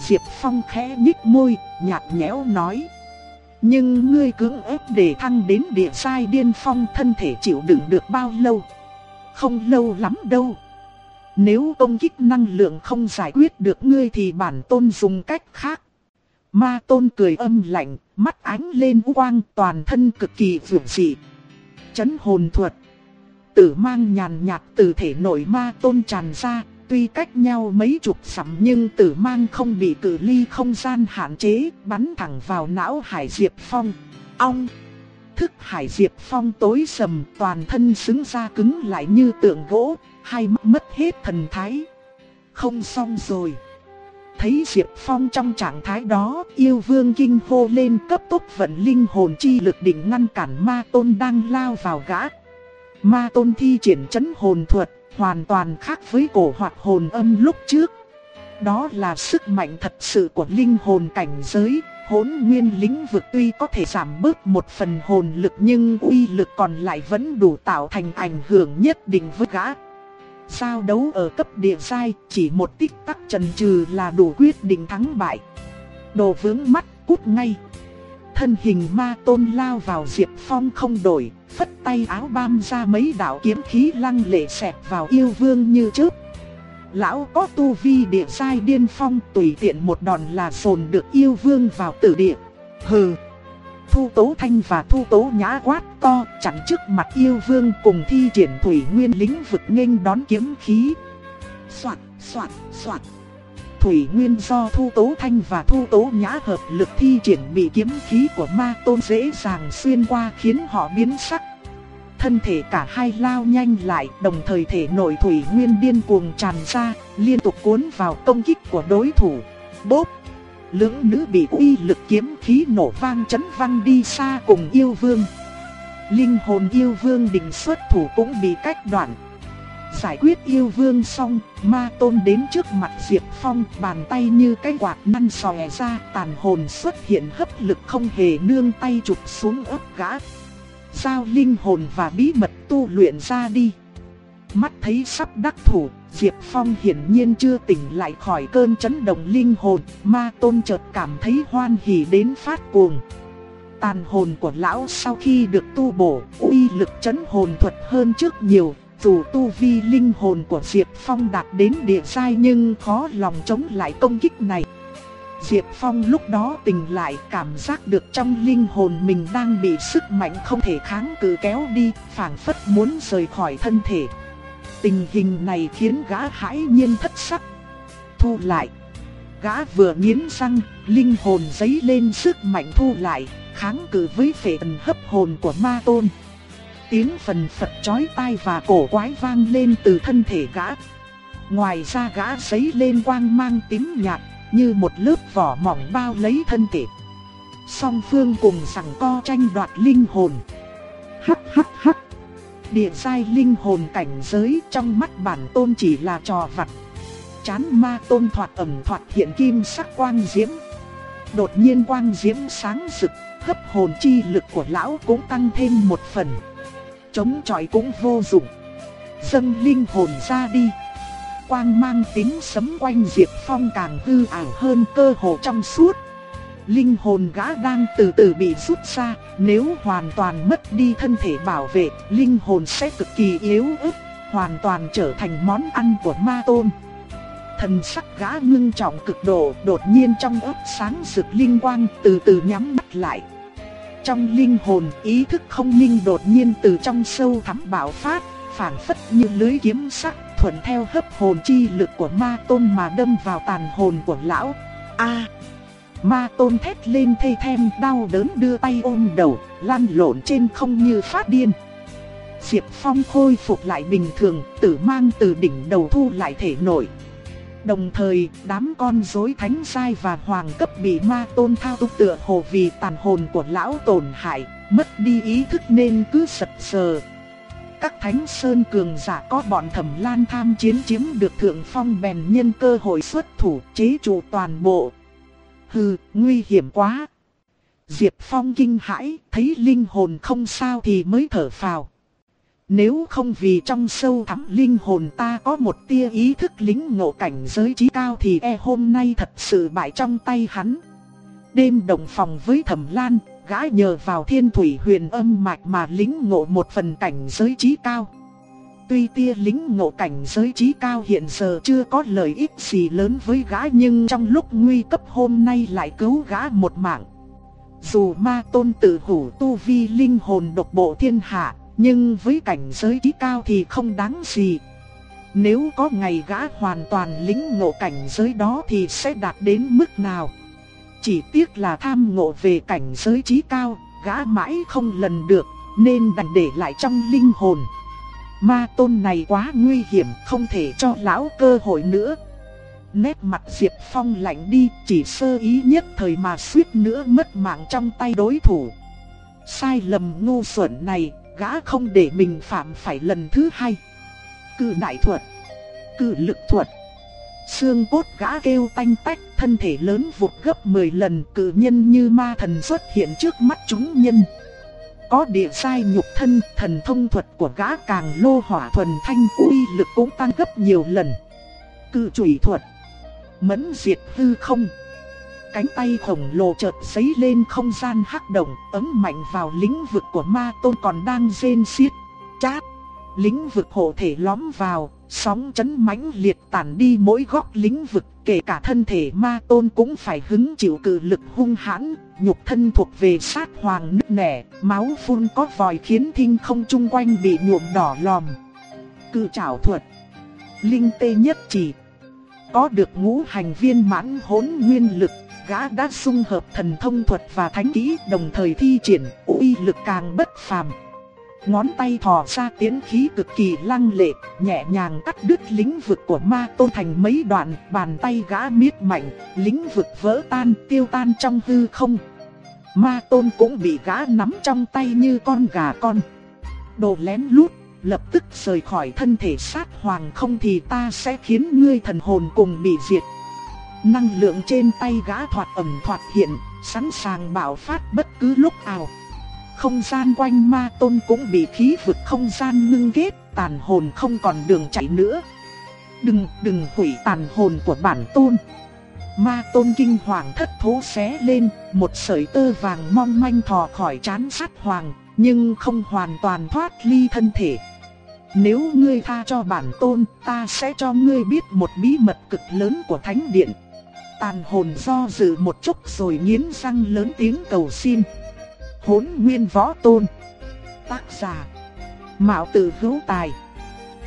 Diệp Phong khẽ nhích môi, nhạt nhẽo nói. Nhưng ngươi cưỡng ép để thăng đến địa sai điên phong thân thể chịu đựng được bao lâu? Không lâu lắm đâu. Nếu công kích năng lượng không giải quyết được ngươi thì bản tôn dùng cách khác. Ma tôn cười âm lạnh, mắt ánh lên quang toàn thân cực kỳ vượt dị chấn hồn thuật. Tử mang nhàn nhạt từ thể nội ma tôn tràn ra, tuy cách nhau mấy chục sắm nhưng tử mang không bị cử ly không gian hạn chế, bắn thẳng vào não Hải Diệp Phong. Ong! Thức Hải Diệp Phong tối sầm, toàn thân xứng ra cứng lại như tượng gỗ, hai mắt mất hết thần thái. Không xong rồi. Thấy Diệp Phong trong trạng thái đó, yêu vương kinh hô lên cấp tốc vận linh hồn chi lực định ngăn cản ma tôn đang lao vào gã. Ma tôn thi triển chấn hồn thuật, hoàn toàn khác với cổ hoạt hồn âm lúc trước. Đó là sức mạnh thật sự của linh hồn cảnh giới, hỗn nguyên lĩnh vực tuy có thể giảm bớt một phần hồn lực nhưng uy lực còn lại vẫn đủ tạo thành ảnh hưởng nhất định với gã. Giao đấu ở cấp địa sai, chỉ một tích tắc trần trừ là đủ quyết định thắng bại. Đồ vướng mắt cút ngay. Thân hình ma tôn lao vào Diệp Phong không đổi, phất tay áo bam ra mấy đạo kiếm khí lăng lệ xẹp vào yêu vương như trước. Lão có tu vi địa sai điên phong tùy tiện một đòn là sồn được yêu vương vào tử địa. Hừ. Thu Tố Thanh và Thu Tố Nhã quát to chặn trước mặt yêu vương cùng thi triển thủy nguyên lĩnh vực nghênh đón kiếm khí. Soạt, soạt, soạt. Thủy nguyên do Thu Tố Thanh và Thu Tố Nhã hợp lực thi triển bị kiếm khí của ma tôn dễ dàng xuyên qua khiến họ biến sắc. Thân thể cả hai lao nhanh lại đồng thời thể nội thủy nguyên điên cuồng tràn ra, liên tục cuốn vào công kích của đối thủ. Bốp! Lưỡng nữ bị uy lực kiếm khí nổ vang chấn văng đi xa cùng yêu vương. Linh hồn yêu vương định xuất thủ cũng bị cách đoạn. Giải quyết yêu vương xong, ma tôn đến trước mặt Diệp Phong, bàn tay như cái quạt năn xòe ra, tàn hồn xuất hiện hấp lực không hề nương tay chụp xuống ấp gã. Giao linh hồn và bí mật tu luyện ra đi. Mắt thấy sắp đắc thủ, Diệp Phong hiển nhiên chưa tỉnh lại khỏi cơn chấn động linh hồn, ma tôn chợt cảm thấy hoan hỉ đến phát cuồng. Tàn hồn của lão sau khi được tu bổ, uy lực chấn hồn thuật hơn trước nhiều, dù tu vi linh hồn của Diệp Phong đạt đến địa sai nhưng khó lòng chống lại công kích này. Diệp Phong lúc đó tỉnh lại cảm giác được trong linh hồn mình đang bị sức mạnh không thể kháng cự kéo đi, phảng phất muốn rời khỏi thân thể. Tình hình này khiến gã hãi nhiên thất sắc. Thu lại. Gã vừa nghiến răng, linh hồn giấy lên sức mạnh thu lại, kháng cự với phệ ẩn hấp hồn của ma tôn. Tiếng phần phật chói tai và cổ quái vang lên từ thân thể gã. Ngoài ra gã giấy lên quang mang tím nhạt, như một lớp vỏ mỏng bao lấy thân thể. Song phương cùng sẵn co tranh đoạt linh hồn. Hắc hắc hắc. Địa giai linh hồn cảnh giới trong mắt bản tôn chỉ là trò vặt. Chán ma tôn thoạt ẩm thoạt hiện kim sắc quang diễm. Đột nhiên quang diễm sáng rực, hấp hồn chi lực của lão cũng tăng thêm một phần. Chống chọi cũng vô dụng. Dâng linh hồn ra đi. Quang mang tính sấm quanh Diệp Phong càng hư ảo hơn cơ hồ trong suốt. Linh hồn gã đang từ từ bị rút ra, nếu hoàn toàn mất đi thân thể bảo vệ, linh hồn sẽ cực kỳ yếu ớt, hoàn toàn trở thành món ăn của ma tôn. Thần sắc gã ngưng trọng cực độ, đột nhiên trong ớt sáng rực linh quang, từ từ nhắm mắt lại. Trong linh hồn, ý thức không minh đột nhiên từ trong sâu thẳm bạo phát, phản phất như lưới kiếm sắc, thuận theo hấp hồn chi lực của ma tôn mà đâm vào tàn hồn của lão. A! Ma tôn thét lên thê thêm đau đớn đưa tay ôm đầu, lăn lộn trên không như phát điên. Diệp Phong khôi phục lại bình thường, tử mang từ đỉnh đầu thu lại thể nổi. Đồng thời, đám con rối thánh sai và hoàng cấp bị ma tôn thao túng tựa hồ vì tàn hồn của lão tổn hại, mất đi ý thức nên cứ sật sờ. Các thánh sơn cường giả có bọn thẩm lan tham chiến chiếm được thượng phong bèn nhân cơ hội xuất thủ chế trụ toàn bộ, Hừ, nguy hiểm quá. Diệp Phong kinh hãi, thấy linh hồn không sao thì mới thở phào. Nếu không vì trong sâu thẳm linh hồn ta có một tia ý thức lính ngộ cảnh giới trí cao thì e hôm nay thật sự bại trong tay hắn. Đêm đồng phòng với thẩm lan, gã nhờ vào thiên thủy huyền âm mạch mà lính ngộ một phần cảnh giới trí cao. Tuy tia lính ngộ cảnh giới trí cao hiện giờ chưa có lợi ích gì lớn với gã nhưng trong lúc nguy cấp hôm nay lại cứu gã một mạng. Dù ma tôn tự hủ tu vi linh hồn độc bộ thiên hạ, nhưng với cảnh giới trí cao thì không đáng gì. Nếu có ngày gã hoàn toàn lính ngộ cảnh giới đó thì sẽ đạt đến mức nào? Chỉ tiếc là tham ngộ về cảnh giới trí cao, gã mãi không lần được, nên đành để lại trong linh hồn. Ma tôn này quá nguy hiểm, không thể cho lão cơ hội nữa. Nét mặt Diệp Phong lạnh đi, chỉ sơ ý nhất thời mà suýt nữa mất mạng trong tay đối thủ. Sai lầm ngu xuẩn này, gã không để mình phạm phải lần thứ hai. Cự đại thuật, cự lực thuật. Xương cốt gã kêu tanh tách, thân thể lớn vụt gấp 10 lần cự nhân như ma thần xuất hiện trước mắt chúng nhân. Có địa sai nhục thân, thần thông thuật của gã càng lô hỏa thuần thanh uy lực cũng tăng gấp nhiều lần. Cự chủy thuật, mẫn diệt hư không. Cánh tay khổng lồ chợt giấy lên không gian hắc động, ấm mạnh vào lĩnh vực của ma tôn còn đang rên xiết. Chát! Lĩnh vực hộ thể lõm vào, sóng chấn mãnh liệt tản đi mỗi góc lĩnh vực, kể cả thân thể ma tôn cũng phải hứng chịu cự lực hung hãn, nhục thân thuộc về sát hoàng nứt nẻ, máu phun có vòi khiến thinh không chung quanh bị nhuộm đỏ lòm. Cự trảo thuật, linh tê nhất chỉ, có được ngũ hành viên mãn hỗn nguyên lực, gã đã xung hợp thần thông thuật và thánh kỹ đồng thời thi triển, uy lực càng bất phàm. Ngón tay thò ra tiến khí cực kỳ lăng lệ, nhẹ nhàng cắt đứt lĩnh vực của ma tôn thành mấy đoạn, bàn tay gã miết mạnh, lĩnh vực vỡ tan tiêu tan trong hư không. Ma tôn cũng bị gã nắm trong tay như con gà con. Đồ lén lút, lập tức rời khỏi thân thể sát hoàng không thì ta sẽ khiến ngươi thần hồn cùng bị diệt. Năng lượng trên tay gã thoạt ẩm thoạt hiện, sẵn sàng bạo phát bất cứ lúc nào. Không gian quanh ma tôn cũng bị khí vực không gian ngưng kết, tàn hồn không còn đường chạy nữa. Đừng, đừng hủy tàn hồn của bản tôn. Ma tôn kinh hoàng thất thố xé lên, một sợi tơ vàng mong manh thò khỏi chán sát hoàng, nhưng không hoàn toàn thoát ly thân thể. Nếu ngươi tha cho bản tôn, ta sẽ cho ngươi biết một bí mật cực lớn của thánh điện. Tàn hồn do dự một chút rồi nghiến răng lớn tiếng cầu xin. Hốn nguyên võ tôn. Tác giả. Mạo tử hữu tài.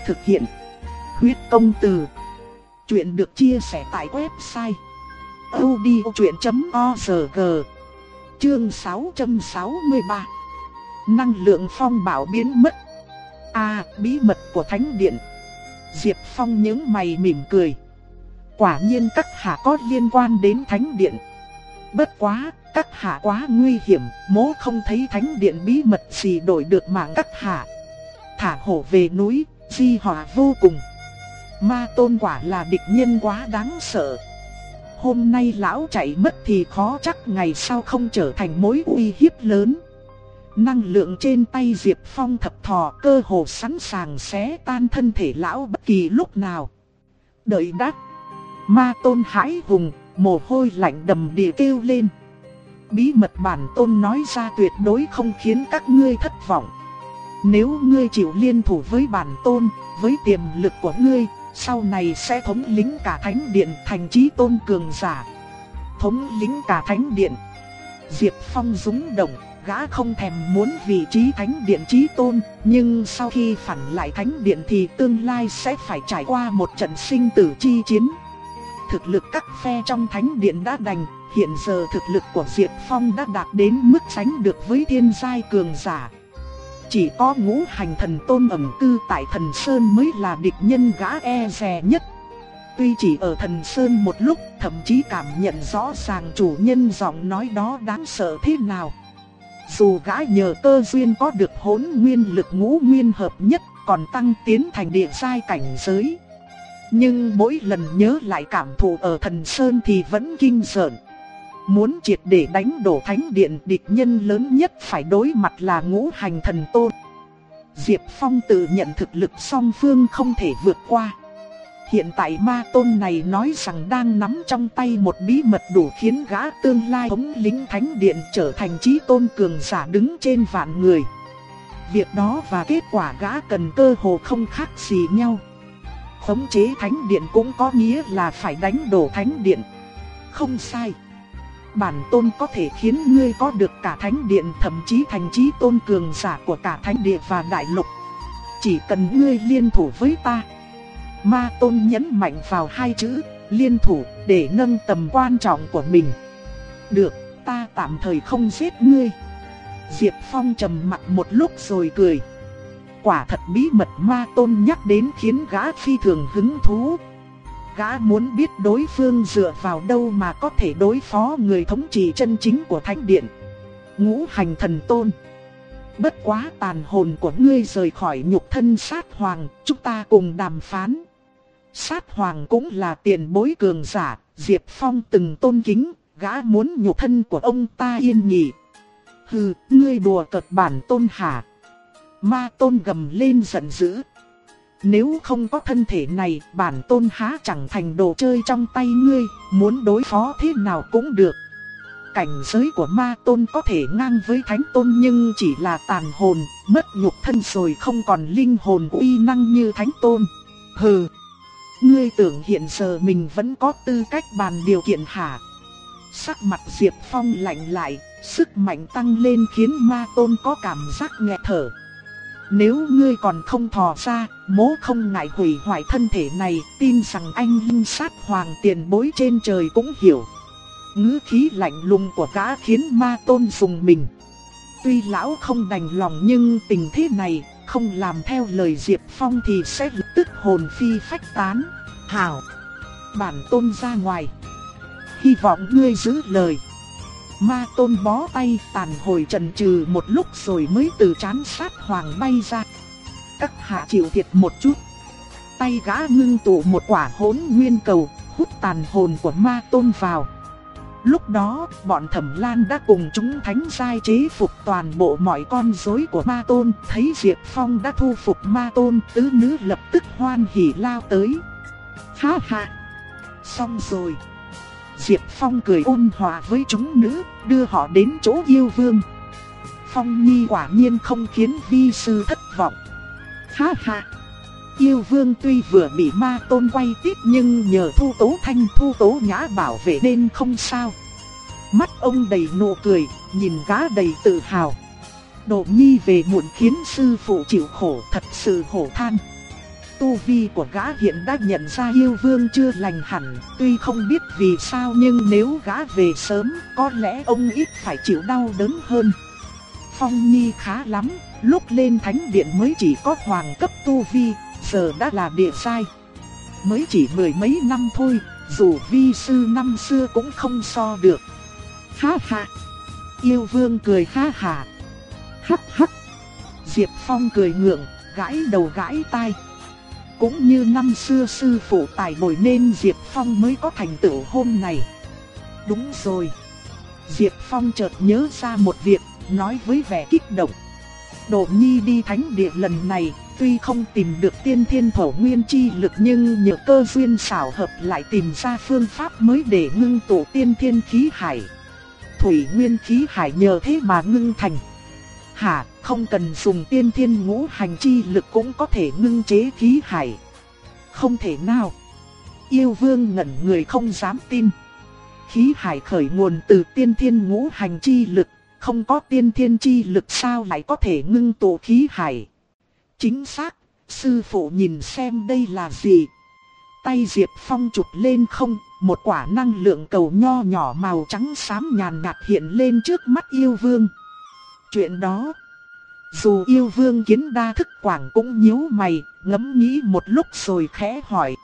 Thực hiện. Huyết công từ. Chuyện được chia sẻ tại website. odchuyện.org Chương 663 Năng lượng phong bảo biến mất. A, bí mật của thánh điện. Diệp Phong những mày mỉm cười. Quả nhiên các hạ có liên quan đến thánh điện. Bất quá, các hạ quá nguy hiểm, mố không thấy thánh điện bí mật gì đổi được mạng các hạ. Thả hổ về núi, di họa vô cùng. Ma tôn quả là địch nhân quá đáng sợ. Hôm nay lão chạy mất thì khó chắc ngày sau không trở thành mối uy hiếp lớn. Năng lượng trên tay Diệp Phong thập thò cơ hồ sẵn sàng xé tan thân thể lão bất kỳ lúc nào. Đợi đắc. Ma tôn hãi hùng, mồ hôi lạnh đầm đìa kêu lên. Bí mật bản tôn nói ra tuyệt đối không khiến các ngươi thất vọng. Nếu ngươi chịu liên thủ với bản tôn, với tiềm lực của ngươi, sau này sẽ thống lĩnh cả thánh điện thành trí tôn cường giả. Thống lĩnh cả thánh điện. Diệp Phong rúng động, gã không thèm muốn vị trí thánh điện trí tôn, nhưng sau khi phản lại thánh điện thì tương lai sẽ phải trải qua một trận sinh tử chi chiến. Thực lực các phe trong thánh điện đã đành, hiện giờ thực lực của Diệp Phong đã đạt đến mức sánh được với thiên giai cường giả. Chỉ có ngũ hành thần tôn ẩm cư tại thần Sơn mới là địch nhân gã e rè nhất. Tuy chỉ ở thần Sơn một lúc, thậm chí cảm nhận rõ ràng chủ nhân giọng nói đó đáng sợ thế nào. Dù gã nhờ cơ duyên có được hỗn nguyên lực ngũ nguyên hợp nhất, còn tăng tiến thành địa sai cảnh giới. Nhưng mỗi lần nhớ lại cảm thụ ở thần Sơn thì vẫn kinh sợ. Muốn triệt để đánh đổ thánh điện, địch nhân lớn nhất phải đối mặt là ngũ hành thần tôn. Diệp Phong tự nhận thực lực song phương không thể vượt qua. Hiện tại ma tôn này nói rằng đang nắm trong tay một bí mật đủ khiến gã tương lai thống lính thánh điện trở thành trí tôn cường giả đứng trên vạn người. Việc đó và kết quả gã cần cơ hồ không khác gì nhau. Khống chế thánh điện cũng có nghĩa là phải đánh đổ thánh điện. Không sai. Bản tôn có thể khiến ngươi có được cả thánh điện thậm chí thành trí tôn cường giả của cả thánh địa và đại lục. Chỉ cần ngươi liên thủ với ta. Ma tôn nhấn mạnh vào hai chữ, liên thủ, để nâng tầm quan trọng của mình. Được, ta tạm thời không giết ngươi. Diệp Phong trầm mặt một lúc rồi cười. Quả thật bí mật ma tôn nhắc đến khiến gã phi thường hứng thú. Gã muốn biết đối phương dựa vào đâu mà có thể đối phó người thống trị chân chính của thánh điện. Ngũ hành thần tôn. Bất quá tàn hồn của ngươi rời khỏi nhục thân sát hoàng, chúng ta cùng đàm phán. Sát hoàng cũng là tiền bối cường giả, Diệp Phong từng tôn kính, gã muốn nhục thân của ông ta yên nghỉ. Hừ, ngươi đùa cợt bản tôn hả? Ma tôn gầm lên giận dữ. Nếu không có thân thể này, bản tôn há chẳng thành đồ chơi trong tay ngươi, muốn đối phó thế nào cũng được. Cảnh giới của ma tôn có thể ngang với thánh tôn nhưng chỉ là tàn hồn, mất nhục thân rồi không còn linh hồn uy năng như thánh tôn. Hừ, ngươi tưởng hiện giờ mình vẫn có tư cách bàn điều kiện hả? Sắc mặt Diệp Phong lạnh lại, sức mạnh tăng lên khiến ma tôn có cảm giác nghẹt thở. Nếu ngươi còn không thò ra, mố không ngại hủy hoại thân thể này, tin rằng anh linh sát hoàng tiền bối trên trời cũng hiểu. Ngữ khí lạnh lùng của gã khiến ma tôn dùng mình. Tuy lão không đành lòng nhưng tình thế này, không làm theo lời Diệp Phong thì sẽ lập tức hồn phi phách tán. Hảo! Bản tôn ra ngoài. Hy vọng ngươi giữ lời. Ma tôn bó tay tàn hồi trần trừ một lúc rồi mới từ chán sát hoàng bay ra. các hạ chịu thiệt một chút. Tay gã ngưng tụ một quả hỗn nguyên cầu, hút tàn hồn của ma tôn vào. Lúc đó, bọn thẩm lan đã cùng chúng thánh giai chế phục toàn bộ mọi con rối của ma tôn, thấy Diệp Phong đã thu phục ma tôn, tứ nữ lập tức hoan hỉ lao tới. Ha ha! Xong rồi! Diệp Phong cười ôn hòa với chúng nữ, đưa họ đến chỗ yêu vương. Phong Nhi quả nhiên không khiến vi sư thất vọng. Ha ha! Yêu vương tuy vừa bị ma tôn quay tít nhưng nhờ thu tố thanh thu tố nhã bảo vệ nên không sao. Mắt ông đầy nụ cười, nhìn gã đầy tự hào. Độ nhi về muộn khiến sư phụ chịu khổ thật sự hổ than. Tu vi của gã hiện đã nhận ra yêu vương chưa lành hẳn, tuy không biết vì sao nhưng nếu gã về sớm, có lẽ ông ít phải chịu đau đớn hơn. Phong Nhi khá lắm, lúc lên thánh điện mới chỉ có hoàng cấp tu vi, giờ đã là địa sai. Mới chỉ mười mấy năm thôi, dù vi sư năm xưa cũng không so được. Ha ha! Yêu vương cười ha ha. Hắc hắc! Diệp Phong cười ngượng, gãi đầu gãi tai. Cũng như năm xưa sư phụ tài bồi nên Diệp Phong mới có thành tựu hôm này. Đúng rồi. Diệp Phong chợt nhớ ra một việc, nói với vẻ kích động. Độ Nhi đi thánh địa lần này, tuy không tìm được tiên thiên thổ nguyên chi lực nhưng nhờ cơ duyên xảo hợp lại tìm ra phương pháp mới để ngưng tụ tiên thiên khí hải. Thủy nguyên khí hải nhờ thế mà ngưng thành. Hả, không cần dùng tiên thiên ngũ hành chi lực cũng có thể ngưng chế khí hải. Không thể nào. Yêu vương ngẩn người không dám tin. Khí hải khởi nguồn từ tiên thiên ngũ hành chi lực, không có tiên thiên chi lực sao lại có thể ngưng tụ khí hải. Chính xác, sư phụ nhìn xem đây là gì. Tay Diệp Phong chụp lên không, một quả năng lượng cầu nho nhỏ màu trắng xám nhàn nhạt hiện lên trước mắt yêu vương. Chuyện đó, dù yêu vương kiến đa thức quảng cũng nhíu mày, ngẫm nghĩ một lúc rồi khẽ hỏi.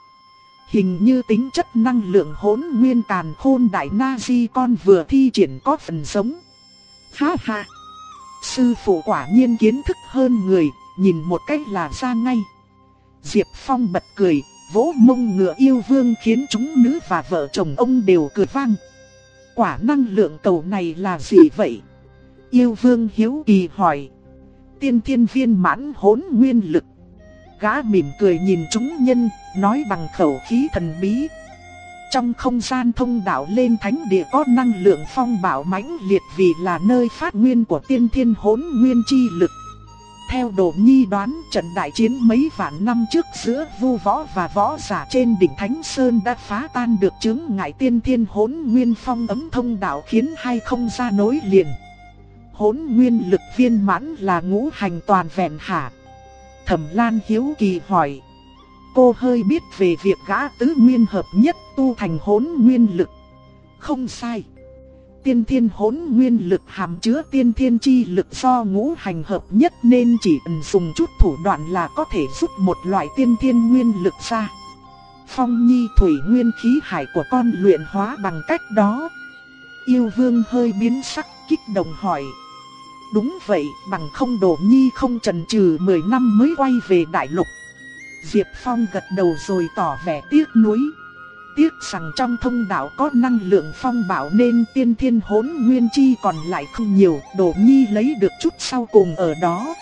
Hình như tính chất năng lượng hỗn nguyên càn khôn đại na di con vừa thi triển có phần giống. Ha ha! Sư phụ quả nhiên kiến thức hơn người, nhìn một cách là ra ngay. Diệp Phong bật cười, vỗ mông ngựa yêu vương khiến chúng nữ và vợ chồng ông đều cười vang. Quả năng lượng cầu này là gì vậy? Yêu vương hiếu kỳ hỏi. Tiên thiên viên mãn hỗn nguyên lực. Gã mỉm cười nhìn chúng nhân, nói bằng khẩu khí thần bí. Trong không gian thông đạo lên thánh địa có năng lượng phong bảo mãnh liệt vì là nơi phát nguyên của tiên thiên hỗn nguyên chi lực. Theo Đồ Nhi đoán trận đại chiến mấy vạn năm trước giữa vu võ và võ giả trên đỉnh Thánh Sơn đã phá tan được chứng ngại tiên thiên hỗn nguyên phong ấm thông đạo khiến hai không gian nối liền. Hỗn nguyên lực viên mãn là ngũ hành toàn vẹn hả? Thẩm Lan hiếu kỳ hỏi. Cô hơi biết về việc gã tứ nguyên hợp nhất tu thành hỗn nguyên lực. Không sai tiên thiên hỗn nguyên lực hàm chứa tiên thiên chi lực do ngũ hành hợp nhất nên chỉ cần dùng chút thủ đoạn là có thể giúp một loại tiên thiên nguyên lực ra. Phong nhi thủy nguyên khí hải của con luyện hóa bằng cách đó. Yêu vương hơi biến sắc kích động hỏi. Đúng vậy, bằng không đổ nhi không trần trừ 10 năm mới quay về đại lục. Diệp Phong gật đầu rồi tỏ vẻ tiếc nuối tiếc rằng trong thông đạo có năng lượng phong bảo nên tiên thiên hỗn nguyên chi còn lại không nhiều, đồ nhi lấy được chút sau cùng ở đó.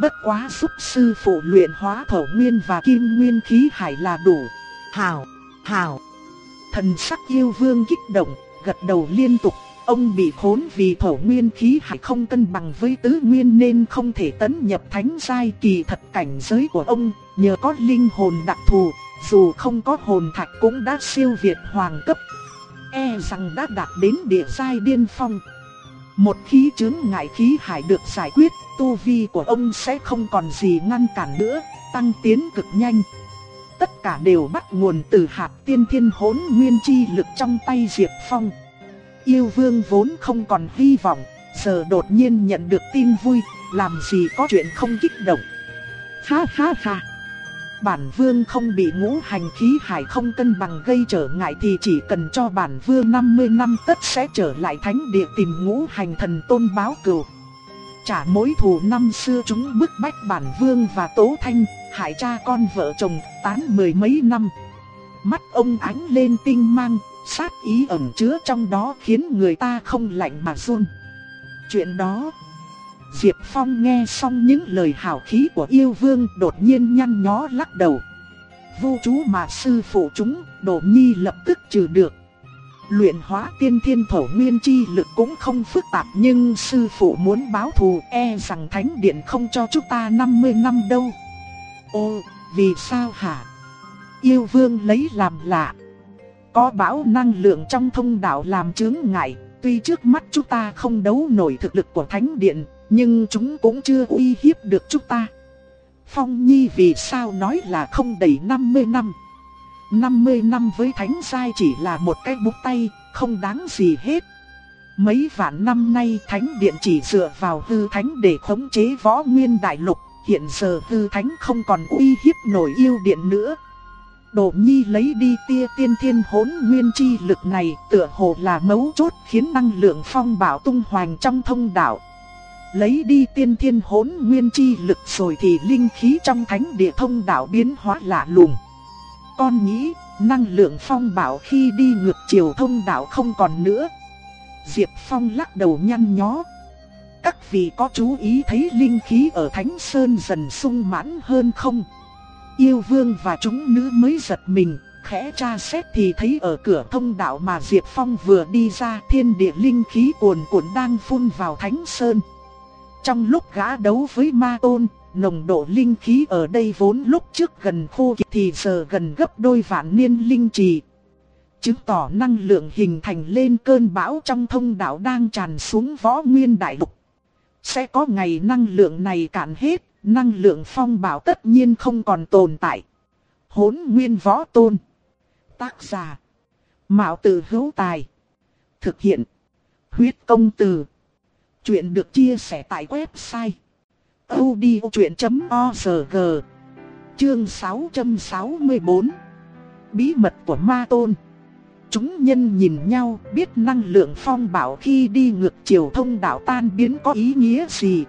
Bất quá giúp sư phụ luyện hóa thổ nguyên và kim nguyên khí hải là đủ. Hào, hào. Thần sắc yêu vương kích động, gật đầu liên tục. Ông bị khốn vì thổ nguyên khí hải không cân bằng với tứ nguyên nên không thể tấn nhập thánh giai kỳ thật cảnh giới của ông, nhờ có linh hồn đặc thù, dù không có hồn thạch cũng đã siêu việt hoàng cấp. E rằng đã đạt đến địa giai điên phong. Một khí chứng ngại khí hải được giải quyết, tu vi của ông sẽ không còn gì ngăn cản nữa, tăng tiến cực nhanh. Tất cả đều bắt nguồn từ hạt tiên thiên hỗn nguyên chi lực trong tay Diệp Phong. Yêu vương vốn không còn hy vọng, giờ đột nhiên nhận được tin vui, làm gì có chuyện không kích động. Ha ha ha! bản vương không bị ngũ hành khí hải không cân bằng gây trở ngại thì chỉ cần cho bản vương 50 năm tất sẽ trở lại thánh địa tìm ngũ hành thần tôn báo cừu. trả mối thù năm xưa chúng bức bách bản vương và tố thanh, hại cha con vợ chồng tán mười mấy năm. Mắt ông ánh lên tinh mang, sát ý ẩn chứa trong đó khiến người ta không lạnh mà run. Chuyện đó... Diệp Phong nghe xong những lời hào khí của yêu vương đột nhiên nhăn nhó lắc đầu. Vô chú mà sư phụ chúng, đổ nhi lập tức trừ được. Luyện hóa tiên thiên thổ nguyên chi lực cũng không phức tạp nhưng sư phụ muốn báo thù e rằng thánh điện không cho chúng ta 50 năm đâu. Ô, vì sao hả? Yêu vương lấy làm lạ. Có bão năng lượng trong thông đạo làm chướng ngại, tuy trước mắt chúng ta không đấu nổi thực lực của thánh điện, nhưng chúng cũng chưa uy hiếp được chúng ta. Phong Nhi vì sao nói là không đầy 50 năm? 50 năm với thánh giai chỉ là một cái bút tay, không đáng gì hết. Mấy vạn năm nay thánh điện chỉ dựa vào hư thánh để khống chế võ nguyên đại lục, hiện giờ hư thánh không còn uy hiếp nổi yêu điện nữa. Đỗ Nhi lấy đi tia tiên thiên hỗn nguyên chi lực này tựa hồ là mấu chốt khiến năng lượng phong bảo tung hoành trong thông đạo. Lấy đi tiên thiên hỗn nguyên chi lực rồi thì linh khí trong thánh địa thông đạo biến hóa lạ lùng. Con nghĩ, năng lượng phong bảo khi đi ngược chiều thông đạo không còn nữa. Diệp Phong lắc đầu nhăn nhó. Các vị có chú ý thấy linh khí ở Thánh Sơn dần sung mãn hơn không? Yêu vương và chúng nữ mới giật mình, khẽ tra xét thì thấy ở cửa thông đạo mà Diệp Phong vừa đi ra thiên địa linh khí cuồn cuộn đang phun vào Thánh Sơn. Trong lúc gã đấu với ma tôn, nồng độ linh khí ở đây vốn lúc trước gần khô kiệt thì giờ gần gấp đôi vạn niên linh trì. Chứng tỏ năng lượng hình thành lên cơn bão trong thông đạo đang tràn xuống võ nguyên đại lục. Sẽ có ngày năng lượng này cạn hết, năng lượng phong bảo tất nhiên không còn tồn tại. Hốn nguyên võ tôn. Tác giả. Mạo tử hữu tài. Thực hiện. Huyết công từ. Chuyện được chia sẻ tại website audiochuyện.org Chương 664 Bí mật của ma tôn Chúng nhân nhìn nhau biết năng lượng phong bảo khi đi ngược chiều thông đạo tan biến có ý nghĩa gì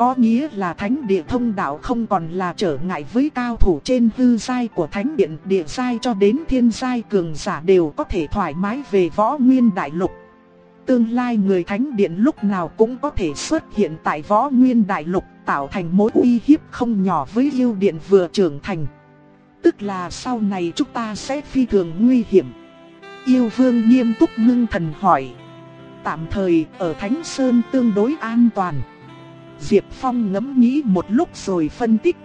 có nghĩa là thánh địa thông đạo không còn là trở ngại với cao thủ trên hư giai của thánh điện, địa giai cho đến thiên giai cường giả đều có thể thoải mái về võ nguyên đại lục Tương lai người thánh điện lúc nào cũng có thể xuất hiện tại võ nguyên đại lục, tạo thành mối uy hiếp không nhỏ với yêu điện vừa trưởng thành. Tức là sau này chúng ta sẽ phi thường nguy hiểm. Yêu vương nghiêm túc ngưng thần hỏi. Tạm thời, ở Thánh Sơn tương đối an toàn. Diệp Phong ngẫm nghĩ một lúc rồi phân tích.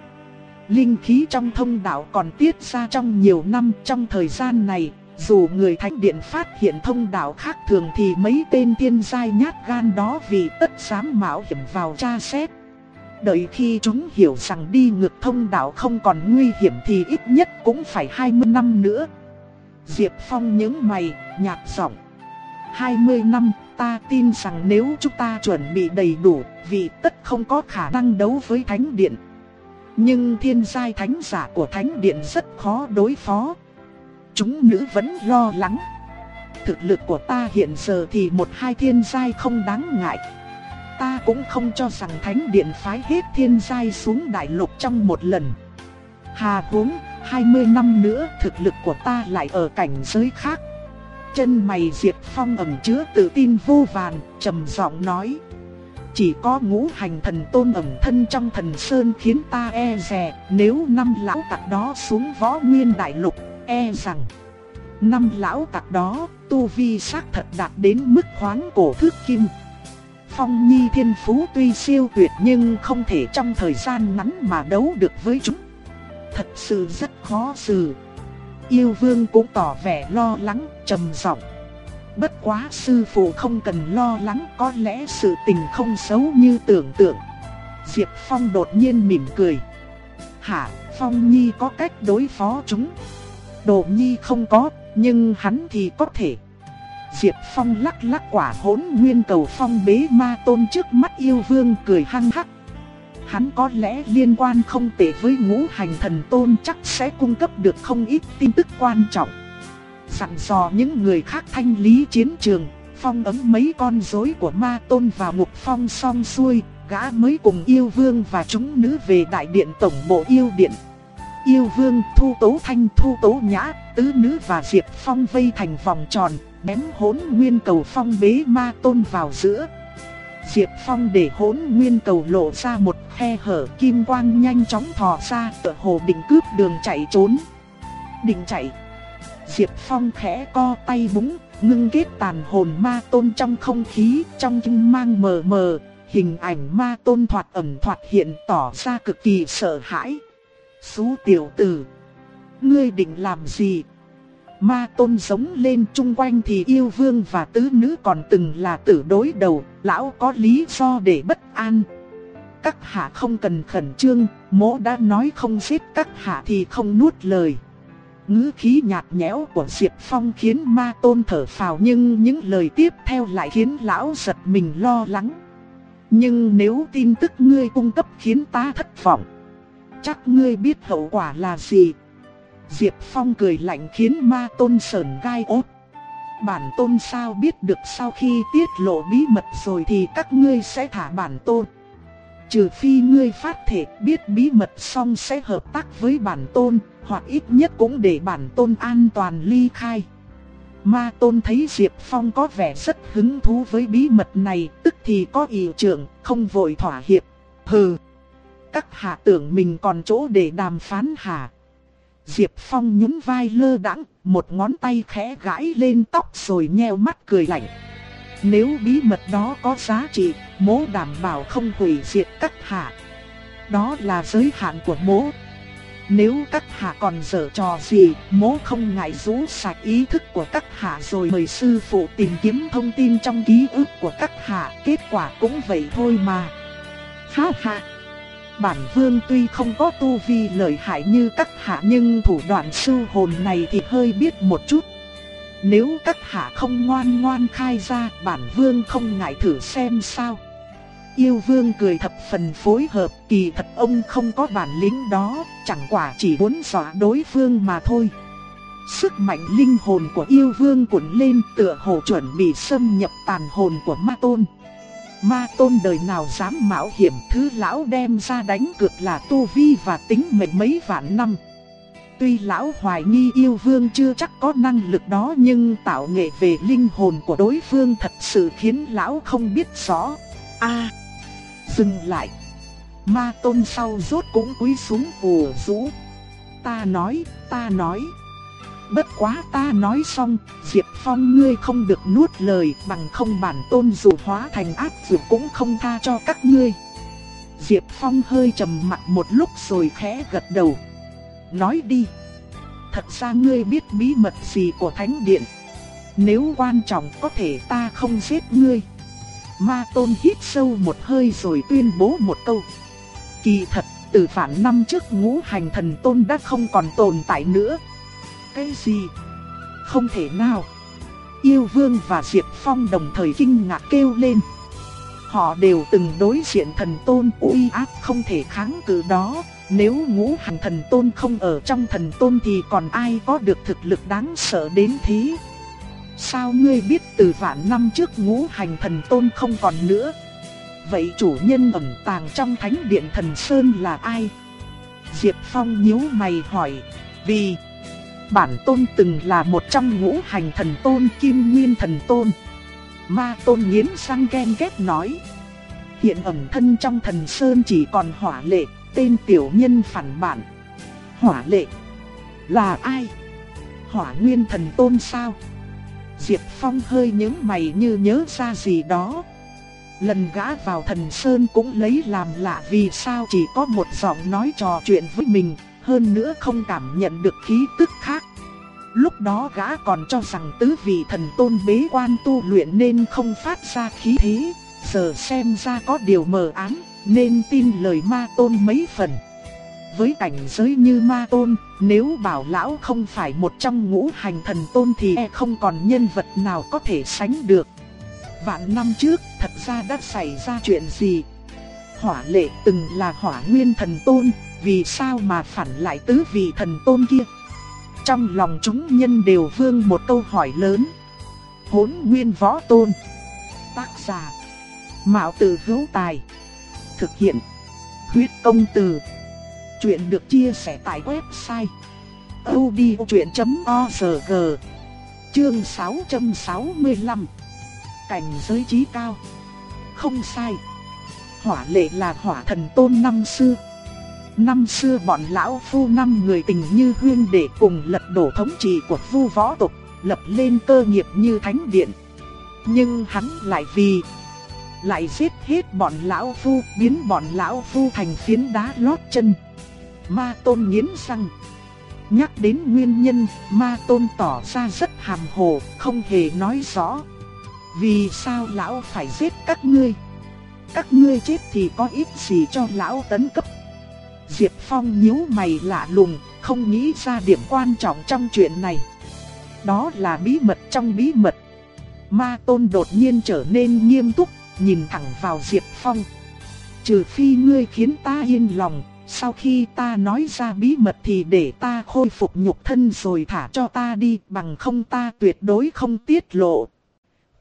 Linh khí trong thông đạo còn tiết ra trong nhiều năm trong thời gian này dù người thánh điện phát hiện thông đạo khác thường thì mấy tên tiên giai nhát gan đó vì tất dám mạo hiểm vào tra xét. Đợi khi chúng hiểu rằng đi ngược thông đạo không còn nguy hiểm thì ít nhất cũng phải 20 năm nữa. Diệp Phong nhớ mày, nhạt giọng. 20 năm, ta tin rằng nếu chúng ta chuẩn bị đầy đủ, vì tất không có khả năng đấu với Thánh Điện. Nhưng thiên giai thánh giả của Thánh Điện rất khó đối phó. Chúng nữ vẫn lo lắng. Thực lực của ta hiện giờ thì một hai thiên giai không đáng ngại. Ta cũng không cho rằng thánh điện phái hết thiên giai xuống đại lục trong một lần. Hà huống, 20 năm nữa thực lực của ta lại ở cảnh giới khác. Chân mày Diệp Phong ẩn chứa tự tin vô vàn, trầm giọng nói. Chỉ có ngũ hành thần tôn ẩn thân trong thần sơn khiến ta e rè, nếu năm lão tặc đó xuống võ nguyên đại lục, e rằng năm lão tặc đó tu vi xác thật đạt đến mức khoáng cổ thước kim. Phong Nhi thiên phú tuy siêu tuyệt nhưng không thể trong thời gian ngắn mà đấu được với chúng. Thật sự rất khó xử. Yêu vương cũng tỏ vẻ lo lắng, trầm giọng. Bất quá sư phụ không cần lo lắng có lẽ sự tình không xấu như tưởng tượng. Diệp Phong đột nhiên mỉm cười. Hả, Phong Nhi có cách đối phó chúng. Đồ Nhi không có, nhưng hắn thì có thể. Diệp Phong lắc lắc quả hỗn nguyên cầu phong bế ma tôn trước mắt yêu vương cười hăng hắc. Hắn có lẽ liên quan không tệ với ngũ hành thần tôn chắc sẽ cung cấp được không ít tin tức quan trọng dặn dò những người khác thanh lý chiến trường, phong ấm mấy con rối của ma tôn vào ngục phong song xuôi, gã mới cùng yêu vương và chúng nữ về đại điện tổng bộ yêu điện. Yêu vương, thu tố thanh, thu tố nhã, tứ nữ và Diệp Phong vây thành vòng tròn, ném hỗn nguyên cầu phong bế ma tôn vào giữa. Diệp Phong để hỗn nguyên cầu lộ ra một khe hở kim quang nhanh chóng thò ra tựa hồ định cướp đường chạy trốn. Định chạy. Diệp Phong khẽ co tay búng, ngưng kết tàn hồn ma tôn trong không khí, trong kinh mang mờ mờ, hình ảnh ma tôn thoạt ẩn thoạt hiện tỏ ra cực kỳ sợ hãi. Xú tiểu tử, ngươi định làm gì? Ma tôn giống lên chung quanh thì yêu vương và tứ nữ còn từng là tử đối đầu, lão có lý do để bất an. Các hạ không cần khẩn trương, mỗ đã nói không giết các hạ thì không nuốt lời. Ngữ khí nhạt nhẽo của Diệp Phong khiến ma tôn thở phào nhưng những lời tiếp theo lại khiến lão giật mình lo lắng. Nhưng nếu tin tức ngươi cung cấp khiến ta thất vọng, chắc ngươi biết hậu quả là gì. Diệp Phong cười lạnh khiến ma tôn sờn gai ốt. Bản tôn sao biết được sau khi tiết lộ bí mật rồi thì các ngươi sẽ thả bản tôn. Trừ phi ngươi phát thể biết bí mật xong sẽ hợp tác với bản tôn, hoặc ít nhất cũng để bản tôn an toàn ly khai. Ma tôn thấy Diệp Phong có vẻ rất hứng thú với bí mật này, tức thì có ý trưởng, không vội thỏa hiệp. Hừ, các hạ tưởng mình còn chỗ để đàm phán hả? Diệp Phong nhún vai lơ đãng, một ngón tay khẽ gãi lên tóc rồi nheo mắt cười lạnh. Nếu bí mật đó có giá trị, mố đảm bảo không hủy diệt các hạ. Đó là giới hạn của mố. Nếu các hạ còn dở trò gì, mố không ngại rũ sạch ý thức của các hạ rồi mời sư phụ tìm kiếm thông tin trong ký ức của các hạ, kết quả cũng vậy thôi mà. Ha ha! Bản vương tuy không có tu vi lợi hại như các hạ nhưng thủ đoạn sư hồn này thì hơi biết một chút. Nếu các hạ không ngoan ngoan khai ra, bản vương không ngại thử xem sao. Yêu vương cười thập phần phối hợp, kỳ thật ông không có bản lĩnh đó, chẳng quả chỉ muốn dọa đối phương mà thôi. Sức mạnh linh hồn của yêu vương cuộn lên tựa hồ chuẩn bị xâm nhập tàn hồn của ma tôn. Ma tôn đời nào dám mạo hiểm thứ lão đem ra đánh cược là tu vi và tính mệnh mấy vạn năm. Tuy lão hoài nghi yêu vương chưa chắc có năng lực đó nhưng tạo nghệ về linh hồn của đối phương thật sự khiến lão không biết rõ. a dừng lại. Ma tôn sau rốt cũng cúi xuống ủ rũ. Ta nói, ta nói. Bất quá ta nói xong, Diệp Phong ngươi không được nuốt lời bằng không bản tôn dù hóa thành ác dù cũng không tha cho các ngươi. Diệp Phong hơi trầm mặt một lúc rồi khẽ gật đầu. Nói đi. Thật ra ngươi biết bí mật gì của Thánh Điện. Nếu quan trọng có thể ta không giết ngươi. Ma Tôn hít sâu một hơi rồi tuyên bố một câu. Kỳ thật, từ phản năm trước ngũ hành thần Tôn đã không còn tồn tại nữa. Cái gì? Không thể nào. Yêu Vương và Diệp Phong đồng thời kinh ngạc kêu lên. Họ đều từng đối diện thần tôn uy áp không thể kháng cự đó. Nếu ngũ hành thần tôn không ở trong thần tôn thì còn ai có được thực lực đáng sợ đến thế? Sao ngươi biết từ vạn năm trước ngũ hành thần tôn không còn nữa? Vậy chủ nhân ẩn tàng trong thánh điện thần Sơn là ai? Diệp Phong nhíu mày hỏi, vì bản tôn từng là một trong ngũ hành thần tôn kim nguyên thần tôn. Ma tôn nghiến răng ghen ghét nói, hiện ẩn thân trong thần Sơn chỉ còn hỏa lệ, tên tiểu nhân phản bản. Hỏa lệ, là ai? Hỏa nguyên thần tôn sao? Diệp Phong hơi nhớ mày như nhớ ra gì đó. Lần gã vào thần Sơn cũng lấy làm lạ vì sao chỉ có một giọng nói trò chuyện với mình, hơn nữa không cảm nhận được khí tức khác. Lúc đó gã còn cho rằng tứ vị thần tôn bế quan tu luyện nên không phát ra khí thế, giờ xem ra có điều mờ ám, nên tin lời ma tôn mấy phần. Với cảnh giới như ma tôn, nếu bảo lão không phải một trong ngũ hành thần tôn thì e không còn nhân vật nào có thể sánh được. Vạn năm trước, thật ra đã xảy ra chuyện gì? Hỏa lệ từng là hỏa nguyên thần tôn, vì sao mà phản lại tứ vị thần tôn kia? Trong lòng chúng nhân đều vương một câu hỏi lớn. Hốn nguyên võ tôn. Tác giả. Mạo tử hữu tài. Thực hiện. Huyết công từ. Chuyện được chia sẻ tại website. odchuyện.org Chương 665 Cảnh giới trí cao. Không sai. Hỏa lệ là hỏa thần tôn năm xưa. Năm xưa bọn lão phu năm người tình như huyên để cùng lật đổ thống trị của vu võ tộc, Lập lên cơ nghiệp như thánh điện. Nhưng hắn lại vì lại giết hết bọn lão phu Biến bọn lão phu thành phiến đá lót chân Ma tôn nghiến răng Nhắc đến nguyên nhân, ma tôn tỏ ra rất hàm hồ, không hề nói rõ. Vì sao lão phải giết các ngươi? Các ngươi chết thì có ích gì cho lão tấn cấp? Diệp Phong nhíu mày lạ lùng, không nghĩ ra điểm quan trọng trong chuyện này. Đó là bí mật trong bí mật. Ma tôn đột nhiên trở nên nghiêm túc, nhìn thẳng vào Diệp Phong. Trừ phi ngươi khiến ta yên lòng, sau khi ta nói ra bí mật thì để ta khôi phục nhục thân rồi thả cho ta đi bằng không ta tuyệt đối không tiết lộ.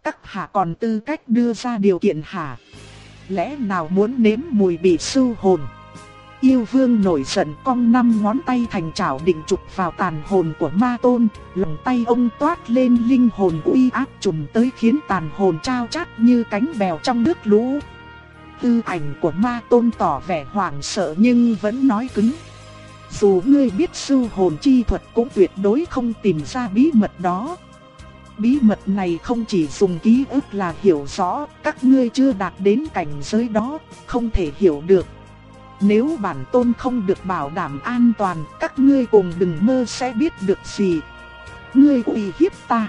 Các hạ còn tư cách đưa ra điều kiện hả? Lẽ nào muốn nếm mùi bị sưu hồn? Yêu vương nổi giận cong năm ngón tay thành chảo định trục vào tàn hồn của ma tôn, lòng tay ông toát lên linh hồn uy áp trùm tới khiến tàn hồn trao chát như cánh bèo trong nước lũ. Tư ảnh của ma tôn tỏ vẻ hoảng sợ nhưng vẫn nói cứng. Dù ngươi biết sư hồn chi thuật cũng tuyệt đối không tìm ra bí mật đó. Bí mật này không chỉ dùng ký ức là hiểu rõ, các ngươi chưa đạt đến cảnh giới đó, không thể hiểu được. Nếu bản tôn không được bảo đảm an toàn, các ngươi cùng đừng mơ sẽ biết được gì. Ngươi uy hiếp ta.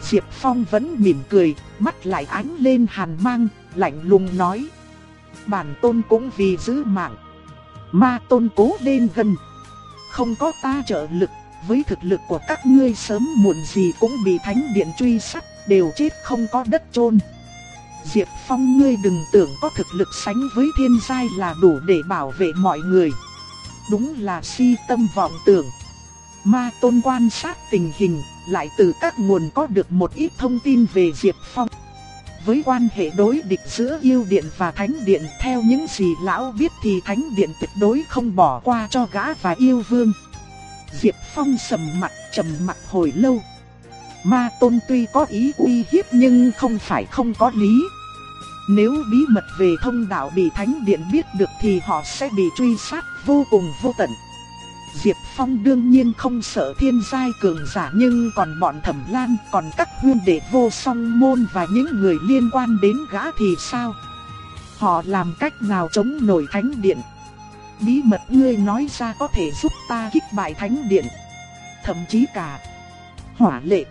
Diệp Phong vẫn mỉm cười, mắt lại ánh lên hàn mang, lạnh lùng nói bản tôn cũng vì giữ mạng. Ma tôn cố lên gần. Không có ta trợ lực, với thực lực của các ngươi sớm muộn gì cũng bị thánh điện truy sát, đều chết không có đất chôn. Diệp Phong ngươi đừng tưởng có thực lực sánh với thiên giai là đủ để bảo vệ mọi người. Đúng là si tâm vọng tưởng. Ma tôn quan sát tình hình, lại từ các nguồn có được một ít thông tin về Diệp Phong với quan hệ đối địch giữa yêu điện và thánh điện theo những gì lão biết thì thánh điện tuyệt đối không bỏ qua cho gã và yêu vương. Diệp Phong sầm mặt trầm mặt hồi lâu. Ma tôn tuy có ý uy hiếp nhưng không phải không có lý. Nếu bí mật về thông đạo bị thánh điện biết được thì họ sẽ bị truy sát vô cùng vô tận. Diệp Phong đương nhiên không sợ thiên giai cường giả nhưng còn bọn thẩm lan, còn các huyên đệ vô song môn và những người liên quan đến gã thì sao? Họ làm cách nào chống nổi thánh điện? Bí mật ngươi nói ra có thể giúp ta kích bại thánh điện. Thậm chí cả hỏa lệ.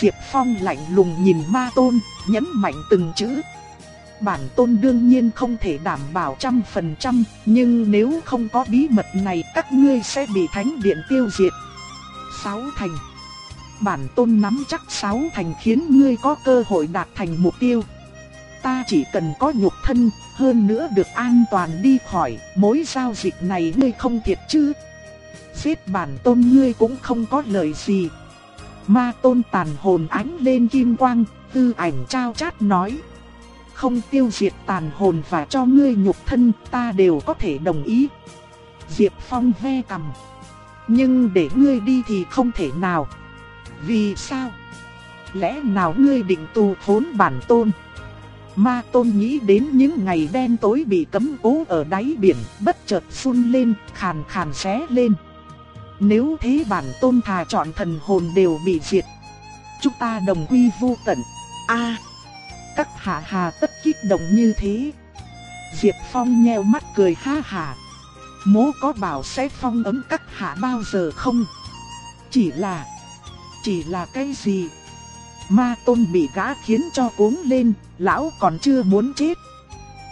Diệp Phong lạnh lùng nhìn ma tôn, nhấn mạnh từng chữ bản tôn đương nhiên không thể đảm bảo trăm phần trăm, nhưng nếu không có bí mật này các ngươi sẽ bị thánh điện tiêu diệt. Sáu thành Bản tôn nắm chắc sáu thành khiến ngươi có cơ hội đạt thành mục tiêu. Ta chỉ cần có nhục thân, hơn nữa được an toàn đi khỏi, mối giao dịch này ngươi không thiệt chứ. Giết bản tôn ngươi cũng không có lợi gì. Ma tôn tàn hồn ánh lên kim quang, tư ảnh trao chát nói không tiêu diệt tàn hồn và cho ngươi nhục thân ta đều có thể đồng ý. Diệp Phong ve cầm. Nhưng để ngươi đi thì không thể nào. Vì sao? Lẽ nào ngươi định tù thốn bản tôn? Ma tôn nghĩ đến những ngày đen tối bị cấm cố ở đáy biển, bất chợt phun lên, khàn khàn xé lên. Nếu thế bản tôn thà chọn thần hồn đều bị diệt. Chúng ta đồng quy vu tận. A các hạ hà tất kích động như thế. Diệp Phong nheo mắt cười ha hà. Mố có bảo sẽ phong ấm các hạ bao giờ không? Chỉ là... Chỉ là cái gì? Ma tôn bị gã khiến cho cuống lên, lão còn chưa muốn chết.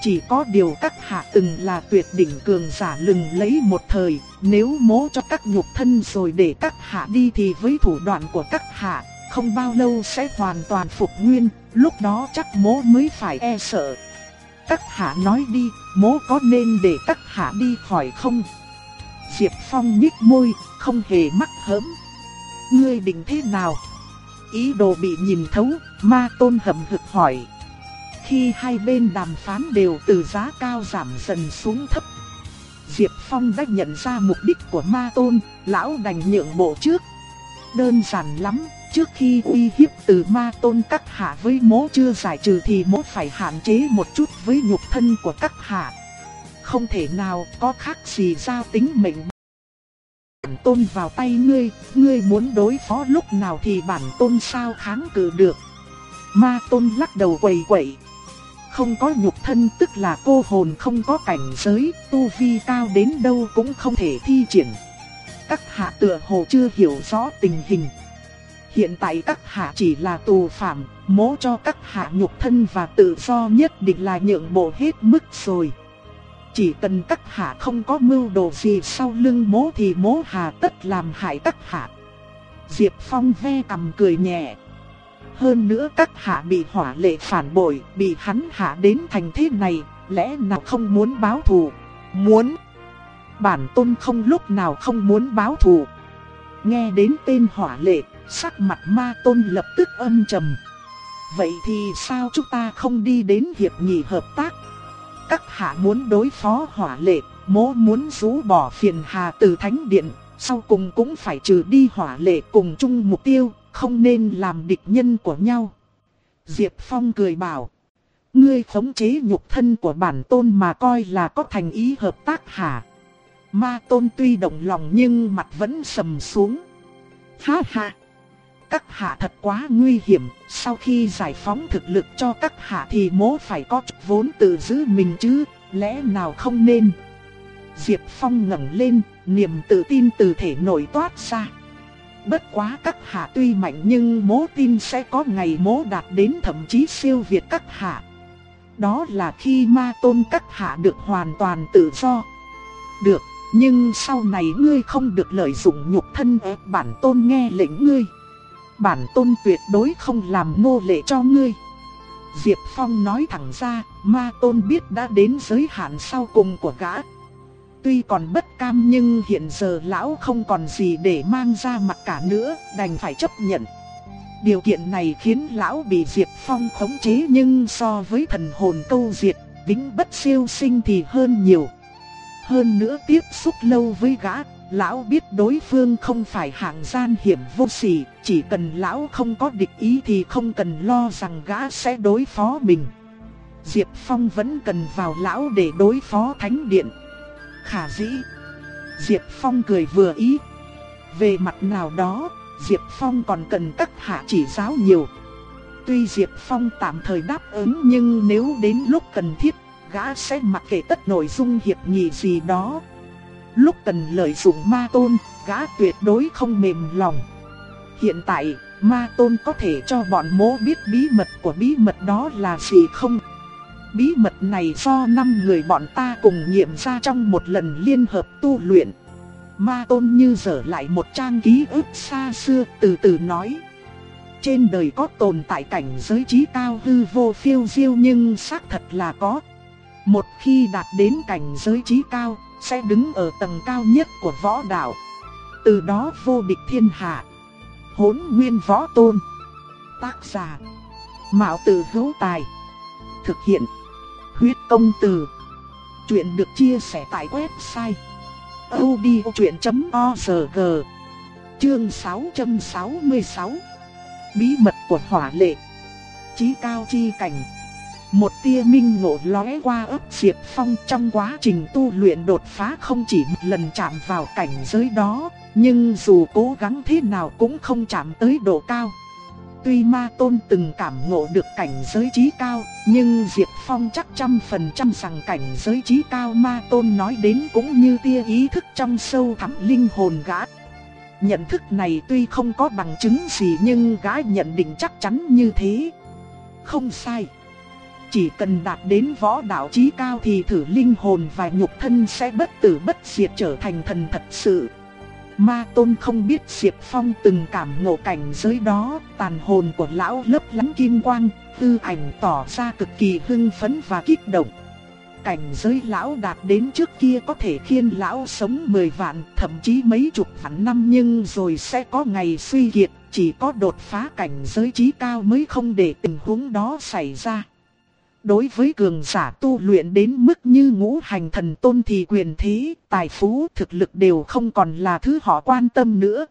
Chỉ có điều các hạ từng là tuyệt đỉnh cường giả lừng lấy một thời, nếu mố cho các nhục thân rồi để các hạ đi thì với thủ đoạn của các hạ, không bao lâu sẽ hoàn toàn phục nguyên, lúc đó chắc mố mới phải e sợ. Các hạ nói đi, mố có nên để các hạ đi khỏi không? Diệp Phong nhích môi, không hề mắc hớm. Ngươi định thế nào? Ý đồ bị nhìn thấu, ma tôn hầm hực hỏi. khi hai bên đàm phán đều từ giá cao giảm dần xuống thấp. Diệp Phong đã nhận ra mục đích của ma tôn, lão đành nhượng bộ trước. Đơn giản lắm, trước khi uy hiếp từ ma tôn các hạ với mố chưa giải trừ thì mố phải hạn chế một chút với nhục thân của các hạ. Không thể nào có khác gì giao tính mệnh. Bản tôn vào tay ngươi, ngươi muốn đối phó lúc nào thì bản tôn sao kháng cự được. Ma tôn lắc đầu quẩy quẩy. Không có nhục thân tức là cô hồn không có cảnh giới, tu vi cao đến đâu cũng không thể thi triển. Các hạ tựa hồ chưa hiểu rõ tình hình. Hiện tại các hạ chỉ là tù phạm, mố cho các hạ nhục thân và tự do nhất định là nhượng bộ hết mức rồi. Chỉ cần các hạ không có mưu đồ gì sau lưng mố thì mố hà tất làm hại các hạ. Diệp Phong ve cầm cười nhẹ. Hơn nữa các hạ bị hỏa lệ phản bội, bị hắn hạ đến thành thế này, lẽ nào không muốn báo thù? Muốn. Bản tôn không lúc nào không muốn báo thù. Nghe đến tên hỏa lệ, sắc mặt ma tôn lập tức âm trầm. Vậy thì sao chúng ta không đi đến hiệp nghị hợp tác? Các hạ muốn đối phó hỏa lệ, mố muốn rũ bỏ phiền hà từ thánh điện, sau cùng cũng phải trừ đi hỏa lệ cùng chung mục tiêu, không nên làm địch nhân của nhau. Diệp Phong cười bảo, ngươi khống chế nhục thân của bản tôn mà coi là có thành ý hợp tác hả? Ma tôn tuy động lòng nhưng mặt vẫn sầm xuống. Ha ha! Các hạ thật quá nguy hiểm, sau khi giải phóng thực lực cho các hạ thì mố phải có chút vốn tự giữ mình chứ, lẽ nào không nên? Diệp Phong ngẩng lên, niềm tự tin từ thể nổi toát ra. Bất quá các hạ tuy mạnh nhưng mố tin sẽ có ngày mố đạt đến thậm chí siêu việt các hạ. Đó là khi ma tôn các hạ được hoàn toàn tự do. Được, nhưng sau này ngươi không được lợi dụng nhục thân ép bản tôn nghe lệnh ngươi. Bản tôn tuyệt đối không làm nô lệ cho ngươi. Diệp Phong nói thẳng ra, ma tôn biết đã đến giới hạn sau cùng của gã. Tuy còn bất cam nhưng hiện giờ lão không còn gì để mang ra mặt cả nữa, đành phải chấp nhận. Điều kiện này khiến lão bị Diệp Phong khống chế nhưng so với thần hồn câu diệt, vĩnh bất siêu sinh thì hơn nhiều. Hơn nữa tiếp xúc lâu với gã, lão biết đối phương không phải hạng gian hiểm vô sỉ, chỉ cần lão không có địch ý thì không cần lo rằng gã sẽ đối phó mình. Diệp Phong vẫn cần vào lão để đối phó thánh điện. Khả dĩ. Diệp Phong cười vừa ý. Về mặt nào đó, Diệp Phong còn cần các hạ chỉ giáo nhiều. Tuy Diệp Phong tạm thời đáp ứng nhưng nếu đến lúc cần thiết, gã sẽ mặc kệ tất nội dung hiệp nghị gì đó. Lúc cần lợi dụng ma tôn, gã tuyệt đối không mềm lòng. Hiện tại, ma tôn có thể cho bọn mố biết bí mật của bí mật đó là gì không? Bí mật này do năm người bọn ta cùng nghiệm ra trong một lần liên hợp tu luyện. Ma tôn như dở lại một trang ký ức xa xưa từ từ nói. Trên đời có tồn tại cảnh giới trí cao hư vô phiêu diêu nhưng xác thật là có. Một khi đạt đến cảnh giới trí cao, sẽ đứng ở tầng cao nhất của võ đạo. Từ đó vô địch thiên hạ. Hốn nguyên võ tôn. Tác giả. Mạo tử hữu tài. Thực hiện. Huyết công từ. Chuyện được chia sẻ tại website. odchuyện.org Chương 666 Bí mật của hỏa lệ Chí cao chi cảnh một tia minh ngộ lóe qua ấp Diệp Phong trong quá trình tu luyện đột phá không chỉ một lần chạm vào cảnh giới đó, nhưng dù cố gắng thế nào cũng không chạm tới độ cao. Tuy ma tôn từng cảm ngộ được cảnh giới trí cao, nhưng Diệp Phong chắc trăm phần trăm rằng cảnh giới trí cao ma tôn nói đến cũng như tia ý thức trong sâu thẳm linh hồn gã. Nhận thức này tuy không có bằng chứng gì nhưng gã nhận định chắc chắn như thế. Không sai. Chỉ cần đạt đến võ đạo trí cao thì thử linh hồn và nhục thân sẽ bất tử bất diệt trở thành thần thật sự. Ma Tôn không biết Diệp Phong từng cảm ngộ cảnh giới đó, tàn hồn của lão lấp lánh kim quang, tư ảnh tỏ ra cực kỳ hưng phấn và kích động. Cảnh giới lão đạt đến trước kia có thể khiến lão sống 10 vạn, thậm chí mấy chục vạn năm nhưng rồi sẽ có ngày suy kiệt, chỉ có đột phá cảnh giới trí cao mới không để tình huống đó xảy ra. Đối với cường giả tu luyện đến mức như ngũ hành thần tôn thì quyền thế, tài phú, thực lực đều không còn là thứ họ quan tâm nữa.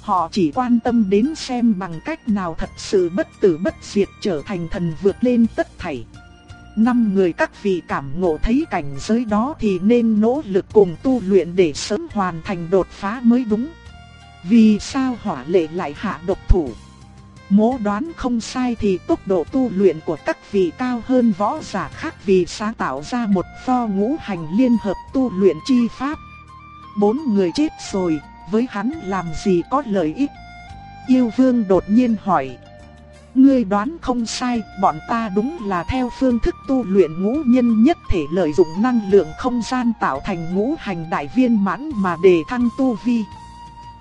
Họ chỉ quan tâm đến xem bằng cách nào thật sự bất tử bất diệt trở thành thần vượt lên tất thảy. Năm người các vị cảm ngộ thấy cảnh giới đó thì nên nỗ lực cùng tu luyện để sớm hoàn thành đột phá mới đúng. Vì sao hỏa lệ lại hạ độc thủ? Mố đoán không sai thì tốc độ tu luyện của các vị cao hơn võ giả khác vì sáng tạo ra một pho ngũ hành liên hợp tu luyện chi pháp. Bốn người chết rồi, với hắn làm gì có lợi ích? Yêu vương đột nhiên hỏi. Ngươi đoán không sai, bọn ta đúng là theo phương thức tu luyện ngũ nhân nhất thể lợi dụng năng lượng không gian tạo thành ngũ hành đại viên mãn mà để thăng tu vi.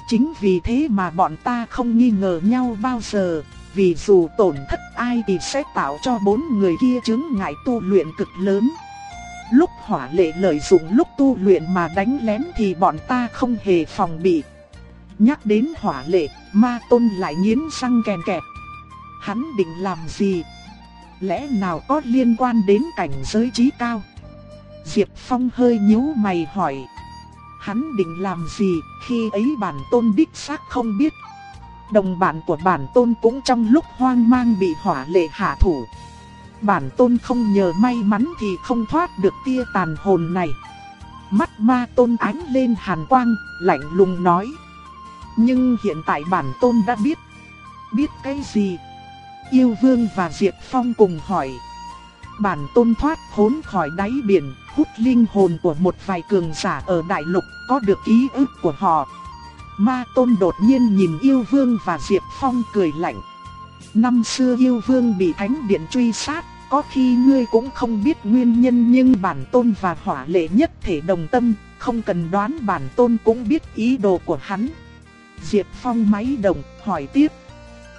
Chính vì thế mà bọn ta không nghi ngờ nhau bao giờ, vì dù tổn thất ai thì sẽ tạo cho bốn người kia chứng ngại tu luyện cực lớn. Lúc hỏa lệ lợi dụng lúc tu luyện mà đánh lén thì bọn ta không hề phòng bị. Nhắc đến hỏa lệ, ma tôn lại nghiến răng kèn kẹt. Hắn định làm gì? Lẽ nào có liên quan đến cảnh giới trí cao? Diệp Phong hơi nhíu mày hỏi. Hắn định làm gì khi ấy bản tôn đích xác không biết. Đồng bạn của bản tôn cũng trong lúc hoang mang bị hỏa lệ hạ thủ. Bản tôn không nhờ may mắn thì không thoát được tia tàn hồn này. Mắt ma tôn ánh lên hàn quang, lạnh lùng nói. Nhưng hiện tại bản tôn đã biết. Biết cái gì? Yêu vương và Diệp Phong cùng hỏi. Bản tôn thoát khốn khỏi đáy biển, hút linh hồn của một vài cường giả ở đại lục, có được ký ức của họ. Ma tôn đột nhiên nhìn yêu vương và Diệp Phong cười lạnh. Năm xưa yêu vương bị thánh điện truy sát, có khi ngươi cũng không biết nguyên nhân nhưng bản tôn và hỏa lệ nhất thể đồng tâm, không cần đoán bản tôn cũng biết ý đồ của hắn. Diệp Phong máy đồng, hỏi tiếp.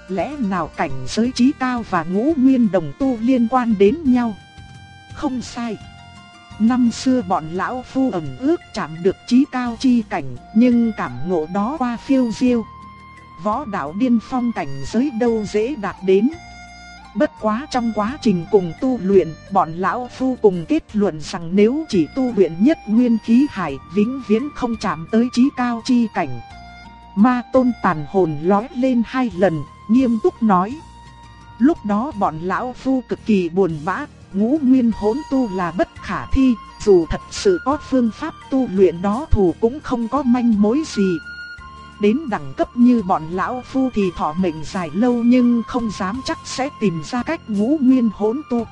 Lẽ nào cảnh giới trí cao và ngũ nguyên đồng tu liên quan đến nhau? Không sai. Năm xưa bọn lão phu ẩn ước chạm được trí cao chi cảnh, nhưng cảm ngộ đó qua phiêu diêu. Võ đạo điên phong cảnh giới đâu dễ đạt đến. Bất quá trong quá trình cùng tu luyện, bọn lão phu cùng kết luận rằng nếu chỉ tu luyện nhất nguyên khí hải, vĩnh viễn không chạm tới trí cao chi cảnh. Ma tôn tàn hồn lói lên hai lần, nghiêm túc nói. Lúc đó bọn lão phu cực kỳ buồn bã, ngũ nguyên hỗn tu là bất khả thi, dù thật sự có phương pháp tu luyện đó thù cũng không có manh mối gì. Đến đẳng cấp như bọn lão phu thì thọ mệnh dài lâu nhưng không dám chắc sẽ tìm ra cách ngũ nguyên hỗn tu.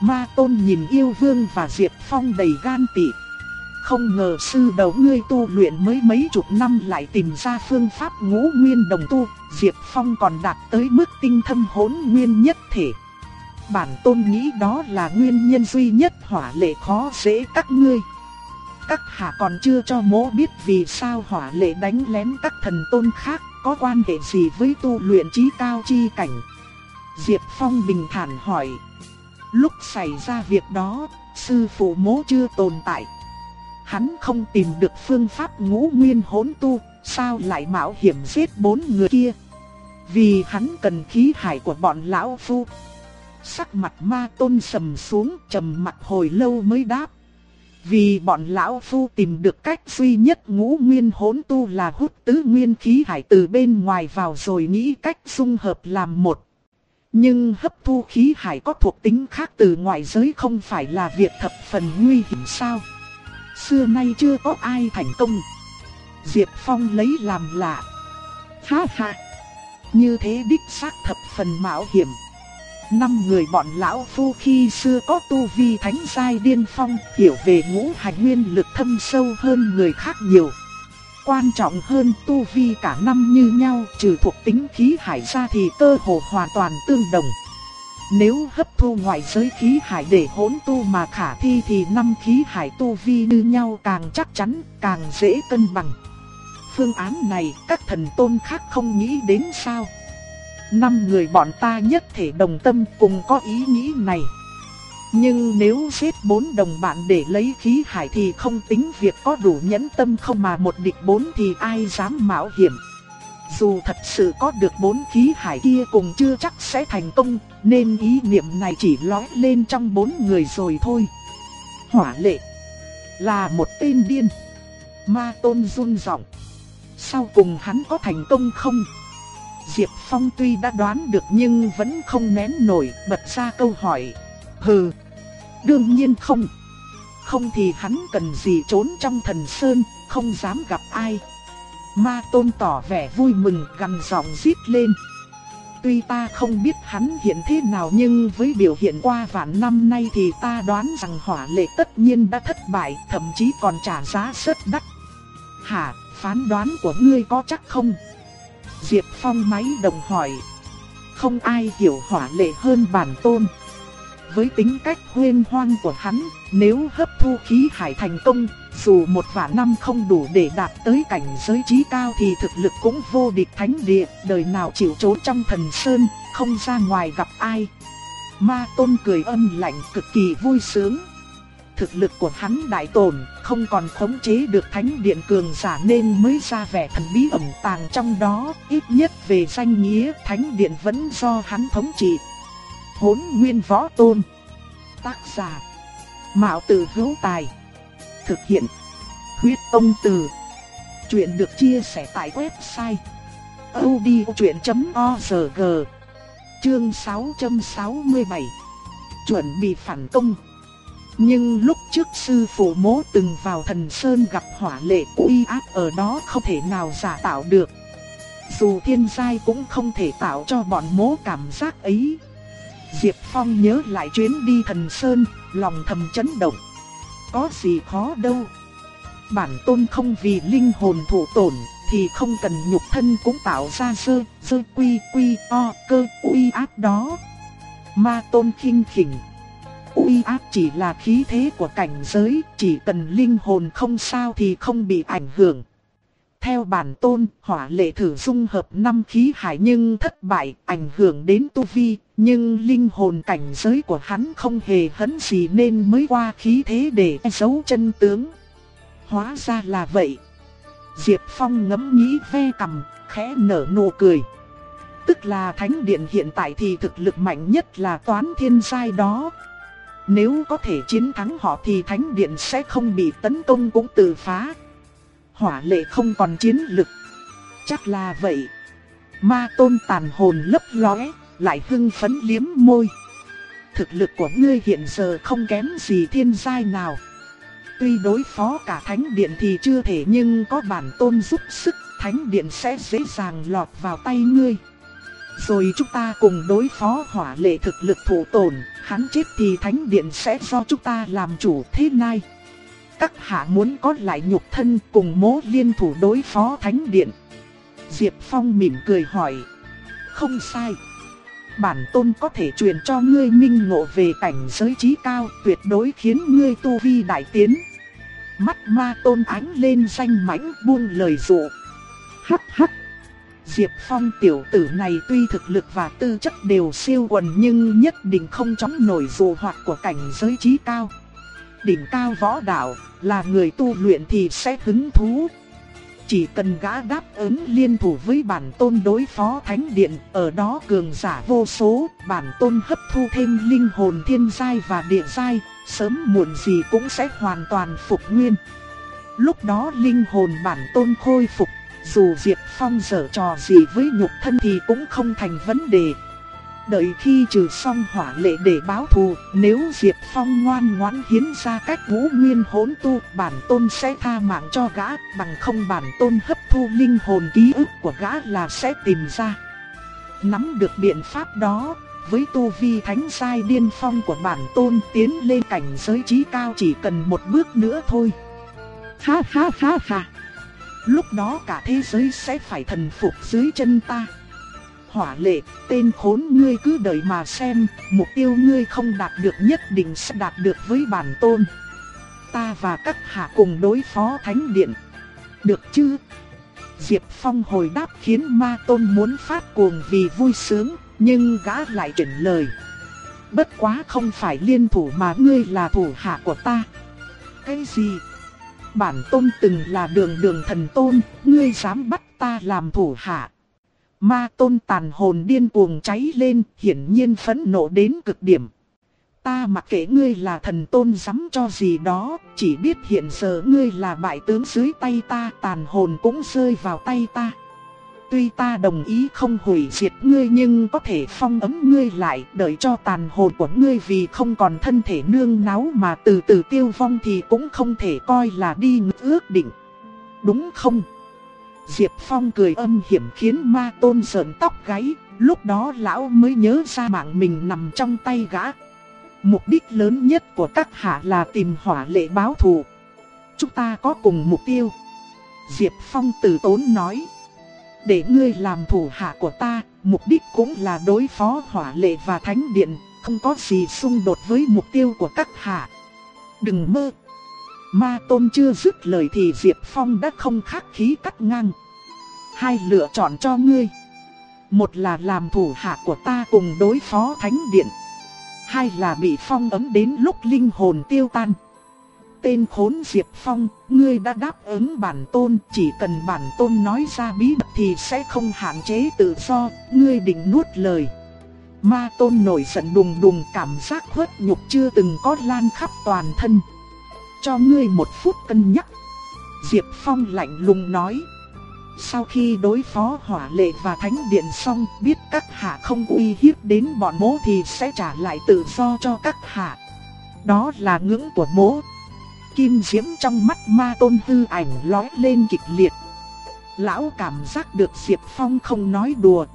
Ma tôn nhìn yêu vương và Diệp Phong đầy gan tị. Không ngờ sư đầu ngươi tu luyện mới mấy chục năm lại tìm ra phương pháp ngũ nguyên đồng tu, Diệp Phong còn đạt tới mức tinh thâm hỗn nguyên nhất thể. Bản tôn nghĩ đó là nguyên nhân duy nhất hỏa lệ khó dễ các ngươi. Các hạ còn chưa cho mỗ biết vì sao hỏa lệ đánh lén các thần tôn khác có quan hệ gì với tu luyện trí cao chi cảnh. Diệp Phong bình thản hỏi. Lúc xảy ra việc đó, sư phụ mỗ chưa tồn tại. Hắn không tìm được phương pháp ngũ nguyên hỗn tu, sao lại mạo hiểm giết bốn người kia. Vì hắn cần khí hải của bọn lão phu. Sắc mặt ma tôn sầm xuống, trầm mặt hồi lâu mới đáp. Vì bọn lão phu tìm được cách duy nhất ngũ nguyên hỗn tu là hút tứ nguyên khí hải từ bên ngoài vào rồi nghĩ cách dung hợp làm một. Nhưng hấp thu khí hải có thuộc tính khác từ ngoại giới không phải là việc thập phần nguy hiểm sao? Xưa nay chưa có ai thành công. Diệp Phong lấy làm lạ. Ha ha! Như thế đích xác thập phần mạo hiểm. Năm người bọn lão phu khi xưa có tu vi thánh giai điên phong, hiểu về ngũ hành nguyên lực thâm sâu hơn người khác nhiều. Quan trọng hơn tu vi cả năm như nhau, trừ thuộc tính khí hải ra thì cơ hồ hoàn toàn tương đồng. Nếu hấp thu ngoại giới khí hải để hỗn tu mà khả thi thì năm khí hải tu vi như nhau càng chắc chắn, càng dễ cân bằng. Phương án này các thần tôn khác không nghĩ đến sao? Năm người bọn ta nhất thể đồng tâm cùng có ý nghĩ này. Nhưng nếu giết bốn đồng bạn để lấy khí hải thì không tính việc có đủ nhẫn tâm không mà một địch bốn thì ai dám mạo hiểm. dù thật sự có được bốn khí hải kia cùng chưa chắc sẽ thành công, nên ý niệm này chỉ lói lên trong bốn người rồi thôi. Hỏa lệ là một tên điên. Ma tôn run rộng. Sau cùng hắn có thành công không? Diệp Phong tuy đã đoán được nhưng vẫn không nén nổi, bật ra câu hỏi. Hừ, đương nhiên không. Không thì hắn cần gì trốn trong thần sơn, không dám gặp ai. Ma tôn tỏ vẻ vui mừng gằn giọng rít lên. Tuy ta không biết hắn hiện thế nào nhưng với biểu hiện qua vạn năm nay thì ta đoán rằng hỏa lệ tất nhiên đã thất bại, thậm chí còn trả giá rất đắt. Hả, phán đoán của ngươi có chắc không? Diệp Phong máy đồng hỏi. Không ai hiểu hỏa lệ hơn bản tôn. Với tính cách huyên hoang của hắn, nếu hấp thu khí hải thành công, dù một vạn năm không đủ để đạt tới cảnh giới trí cao thì thực lực cũng vô địch thánh địa, đời nào chịu trốn trong thần sơn, không ra ngoài gặp ai. Ma Tôn cười âm lạnh cực kỳ vui sướng. Thực lực của hắn đại tổn, không còn khống chế được thánh điện cường giả nên mới ra vẻ thần bí ẩn tàng trong đó, ít nhất về danh nghĩa thánh điện vẫn do hắn thống trị. Hốn Nguyên Võ Tôn Tác giả Mạo Tử Hữu Tài Thực hiện Huyết Ông Từ. Chuyện được chia sẻ tại website odchuyện.org Chương 667 Chuẩn bị phản công. Nhưng lúc trước sư phụ mố từng vào thần sơn gặp hỏa lệ uy áp ở đó không thể nào giả tạo được Dù thiên giai cũng không thể tạo cho bọn mố cảm giác ấy Diệp Phong nhớ lại chuyến đi thần sơn, lòng thầm chấn động. Có gì khó đâu. Bản tôn không vì linh hồn thụ tổn, thì không cần nhục thân cũng tạo ra sơ, sơ quy quy o cơ uy áp đó. Ma tôn khinh khỉnh. Uy áp chỉ là khí thế của cảnh giới, chỉ cần linh hồn không sao thì không bị ảnh hưởng. Theo bản tôn, hỏa lệ thử dung hợp năm khí hải nhưng thất bại, ảnh hưởng đến tu vi, nhưng linh hồn cảnh giới của hắn không hề hấn gì nên mới qua khí thế để giấu chân tướng. Hóa ra là vậy. Diệp Phong ngẫm nghĩ ve cầm, khẽ nở nụ cười. Tức là thánh điện hiện tại thì thực lực mạnh nhất là toán thiên giai đó. Nếu có thể chiến thắng họ thì thánh điện sẽ không bị tấn công cũng tự phá hỏa lệ không còn chiến lực. Chắc là vậy. Ma tôn tàn hồn lấp lóe, lại hưng phấn liếm môi. Thực lực của ngươi hiện giờ không kém gì thiên giai nào. Tuy đối phó cả thánh điện thì chưa thể nhưng có bản tôn giúp sức, thánh điện sẽ dễ dàng lọt vào tay ngươi. Rồi chúng ta cùng đối phó hỏa lệ thực lực thủ tổn, hắn chết thì thánh điện sẽ do chúng ta làm chủ thế này các hạ muốn có lại nhục thân cùng mố liên thủ đối phó thánh điện. Diệp Phong mỉm cười hỏi. Không sai. Bản tôn có thể truyền cho ngươi minh ngộ về cảnh giới trí cao tuyệt đối khiến ngươi tu vi đại tiến. Mắt ma tôn ánh lên danh mãnh buông lời dụ. Hắc hắc. Diệp Phong tiểu tử này tuy thực lực và tư chất đều siêu quần nhưng nhất định không chống nổi dù hoạt của cảnh giới trí cao. Đỉnh cao võ đạo, là người tu luyện thì sẽ hứng thú. Chỉ cần gã đáp ứng liên thủ với bản tôn đối phó thánh điện, ở đó cường giả vô số, bản tôn hấp thu thêm linh hồn thiên giai và địa giai, sớm muộn gì cũng sẽ hoàn toàn phục nguyên. Lúc đó linh hồn bản tôn khôi phục, dù Diệp Phong dở trò gì với nhục thân thì cũng không thành vấn đề. Đợi khi trừ xong hỏa lệ để báo thù, nếu Diệp Phong ngoan ngoãn hiến ra cách ngũ nguyên hỗn tu, bản tôn sẽ tha mạng cho gã, bằng không bản tôn hấp thu linh hồn ký ức của gã là sẽ tìm ra. Nắm được biện pháp đó, với tu vi thánh sai điên phong của bản tôn tiến lên cảnh giới trí cao chỉ cần một bước nữa thôi. Ha ha ha ha! Lúc đó cả thế giới sẽ phải thần phục dưới chân ta hỏa lệ, tên khốn ngươi cứ đợi mà xem, mục tiêu ngươi không đạt được nhất định sẽ đạt được với bản tôn. Ta và các hạ cùng đối phó thánh điện. Được chứ? Diệp Phong hồi đáp khiến ma tôn muốn phát cuồng vì vui sướng, nhưng gã lại chỉnh lời. Bất quá không phải liên thủ mà ngươi là thủ hạ của ta. Cái gì? Bản tôn từng là đường đường thần tôn, ngươi dám bắt ta làm thủ hạ, Ma tôn tàn hồn điên cuồng cháy lên, hiển nhiên phẫn nộ đến cực điểm. Ta mặc kệ ngươi là thần tôn dám cho gì đó, chỉ biết hiện giờ ngươi là bại tướng dưới tay ta, tàn hồn cũng rơi vào tay ta. Tuy ta đồng ý không hủy diệt ngươi nhưng có thể phong ấm ngươi lại đợi cho tàn hồn của ngươi vì không còn thân thể nương náu mà từ từ tiêu vong thì cũng không thể coi là đi ngược ước định. Đúng không? Diệp Phong cười âm hiểm khiến ma tôn sợn tóc gáy, lúc đó lão mới nhớ ra mạng mình nằm trong tay gã. Mục đích lớn nhất của các hạ là tìm hỏa lệ báo thù. Chúng ta có cùng mục tiêu. Diệp Phong từ tốn nói. Để ngươi làm thủ hạ của ta, mục đích cũng là đối phó hỏa lệ và thánh điện, không có gì xung đột với mục tiêu của các hạ. Đừng mơ. Ma tôn chưa dứt lời thì Diệp Phong đã không khắc khí cắt ngang. Hai lựa chọn cho ngươi. Một là làm thủ hạ của ta cùng đối phó thánh điện. Hai là bị phong ấm đến lúc linh hồn tiêu tan. Tên khốn Diệp Phong, ngươi đã đáp ứng bản tôn, chỉ cần bản tôn nói ra bí mật thì sẽ không hạn chế tự do, ngươi định nuốt lời. Ma tôn nổi giận đùng đùng cảm giác hớt nhục chưa từng có lan khắp toàn thân. Cho ngươi một phút cân nhắc. Diệp Phong lạnh lùng nói. Sau khi đối phó hỏa lệ và thánh điện xong biết các hạ không uy hiếp đến bọn mố thì sẽ trả lại tự do cho các hạ. Đó là ngưỡng của mố. Kim diễm trong mắt ma tôn hư ảnh lói lên kịch liệt. Lão cảm giác được Diệp Phong không nói đùa.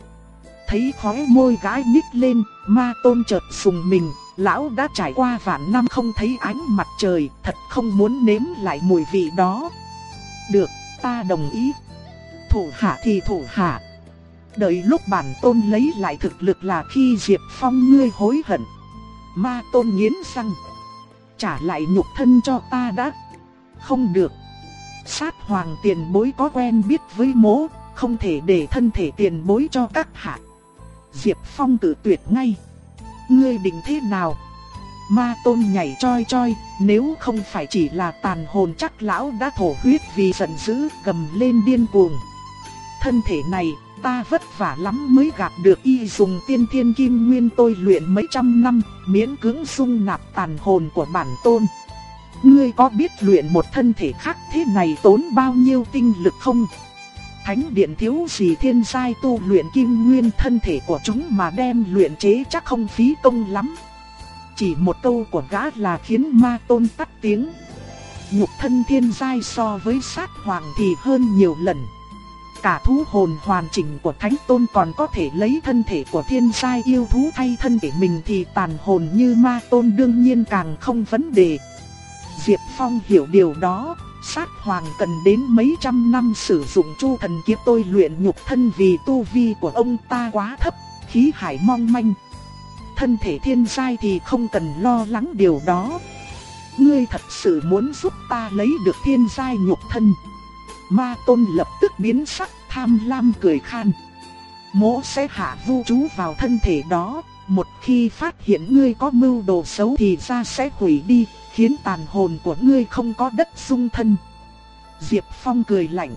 Thấy khóe môi gái nhích lên, ma tôn chợt sùng mình, lão đã trải qua vạn năm không thấy ánh mặt trời, thật không muốn nếm lại mùi vị đó. Được, ta đồng ý thủ hạ thì thủ hạ. Đợi lúc bản tôn lấy lại thực lực là khi Diệp Phong ngươi hối hận. Ma tôn nghiến răng. Trả lại nhục thân cho ta đã. Không được. Sát hoàng tiền bối có quen biết với mố, không thể để thân thể tiền bối cho các hạ. Diệp Phong tự tuyệt ngay. Ngươi định thế nào? Ma tôn nhảy choi choi, nếu không phải chỉ là tàn hồn chắc lão đã thổ huyết vì giận dữ, gầm lên điên cuồng thân thể này, ta vất vả lắm mới gặp được y dùng tiên thiên kim nguyên tôi luyện mấy trăm năm, miễn cưỡng dung nạp tàn hồn của bản tôn. Ngươi có biết luyện một thân thể khác thế này tốn bao nhiêu tinh lực không? Thánh điện thiếu gì thiên giai tu luyện kim nguyên thân thể của chúng mà đem luyện chế chắc không phí công lắm. Chỉ một câu của gã là khiến ma tôn tắt tiếng. Nhục thân thiên giai so với sát hoàng thì hơn nhiều lần cả thú hồn hoàn chỉnh của Thánh Tôn còn có thể lấy thân thể của thiên sai yêu thú thay thân thể mình thì tàn hồn như ma tôn đương nhiên càng không vấn đề. Diệp Phong hiểu điều đó, sát hoàng cần đến mấy trăm năm sử dụng chu thần kiếp tôi luyện nhục thân vì tu vi của ông ta quá thấp, khí hải mong manh. Thân thể thiên sai thì không cần lo lắng điều đó. Ngươi thật sự muốn giúp ta lấy được thiên sai nhục thân. Ma tôn lập tức biến sắc tham lam cười khan. Mỗ sẽ hạ vu chú vào thân thể đó, một khi phát hiện ngươi có mưu đồ xấu thì ra sẽ hủy đi, khiến tàn hồn của ngươi không có đất dung thân. Diệp Phong cười lạnh.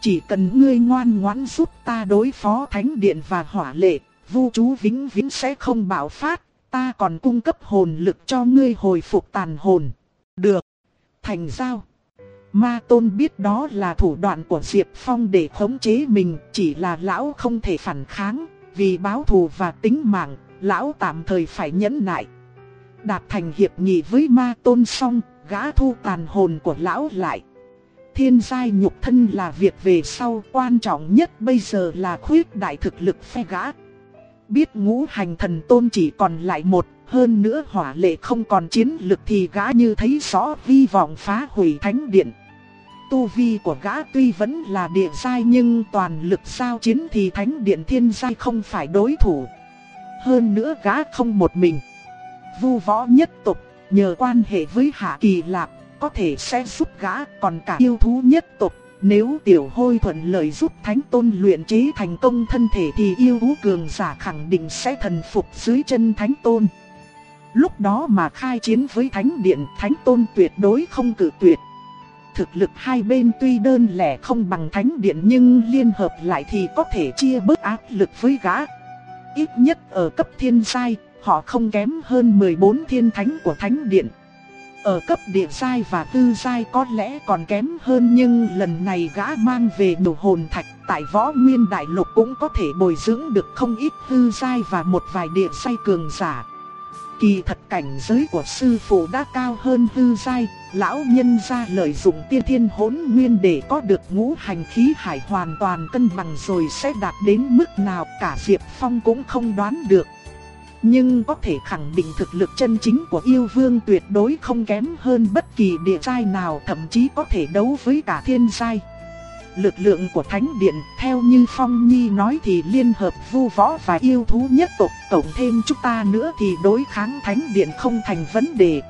Chỉ cần ngươi ngoan ngoãn giúp ta đối phó thánh điện và hỏa lệ, vu chú vĩnh viễn sẽ không bạo phát, ta còn cung cấp hồn lực cho ngươi hồi phục tàn hồn. Được. Thành giao. Ma Tôn biết đó là thủ đoạn của Diệp Phong để khống chế mình, chỉ là lão không thể phản kháng, vì báo thù và tính mạng, lão tạm thời phải nhẫn nại. Đạt thành hiệp nghị với Ma Tôn xong, gã thu tàn hồn của lão lại. Thiên giai nhục thân là việc về sau, quan trọng nhất bây giờ là khuyết đại thực lực phe gã. Biết ngũ hành thần tôn chỉ còn lại một, hơn nữa hỏa lệ không còn chiến lực thì gã như thấy rõ vi vọng phá hủy thánh điện tu vi của gã tuy vẫn là địa giai nhưng toàn lực sao chiến thì thánh điện thiên giai không phải đối thủ. Hơn nữa gã không một mình. Vu võ nhất tục, nhờ quan hệ với Hạ Kỳ lạc có thể sẽ giúp gã còn cả yêu thú nhất tục. Nếu tiểu hôi thuận lợi giúp thánh tôn luyện chế thành công thân thể thì yêu thú cường giả khẳng định sẽ thần phục dưới chân thánh tôn. Lúc đó mà khai chiến với thánh điện, thánh tôn tuyệt đối không cử tuyệt. Thực lực hai bên tuy đơn lẻ không bằng thánh điện nhưng liên hợp lại thì có thể chia bớt áp lực với gã. Ít nhất ở cấp thiên giai, họ không kém hơn 14 thiên thánh của thánh điện. Ở cấp địa giai và tư giai có lẽ còn kém hơn nhưng lần này gã mang về nụ hồn thạch tại võ nguyên đại lục cũng có thể bồi dưỡng được không ít tư giai và một vài địa giai cường giả. Kỳ thật cảnh giới của sư phụ đã cao hơn tư giai, lão nhân ra lợi dụng tiên thiên hỗn nguyên để có được ngũ hành khí hải hoàn toàn cân bằng rồi sẽ đạt đến mức nào cả Diệp Phong cũng không đoán được. Nhưng có thể khẳng định thực lực chân chính của yêu vương tuyệt đối không kém hơn bất kỳ địa giai nào, thậm chí có thể đấu với cả thiên giai. Lực lượng của Thánh Điện, theo như Phong Nhi nói thì liên hợp vu võ và yêu thú nhất tộc tổng thêm chúng ta nữa thì đối kháng Thánh Điện không thành vấn đề.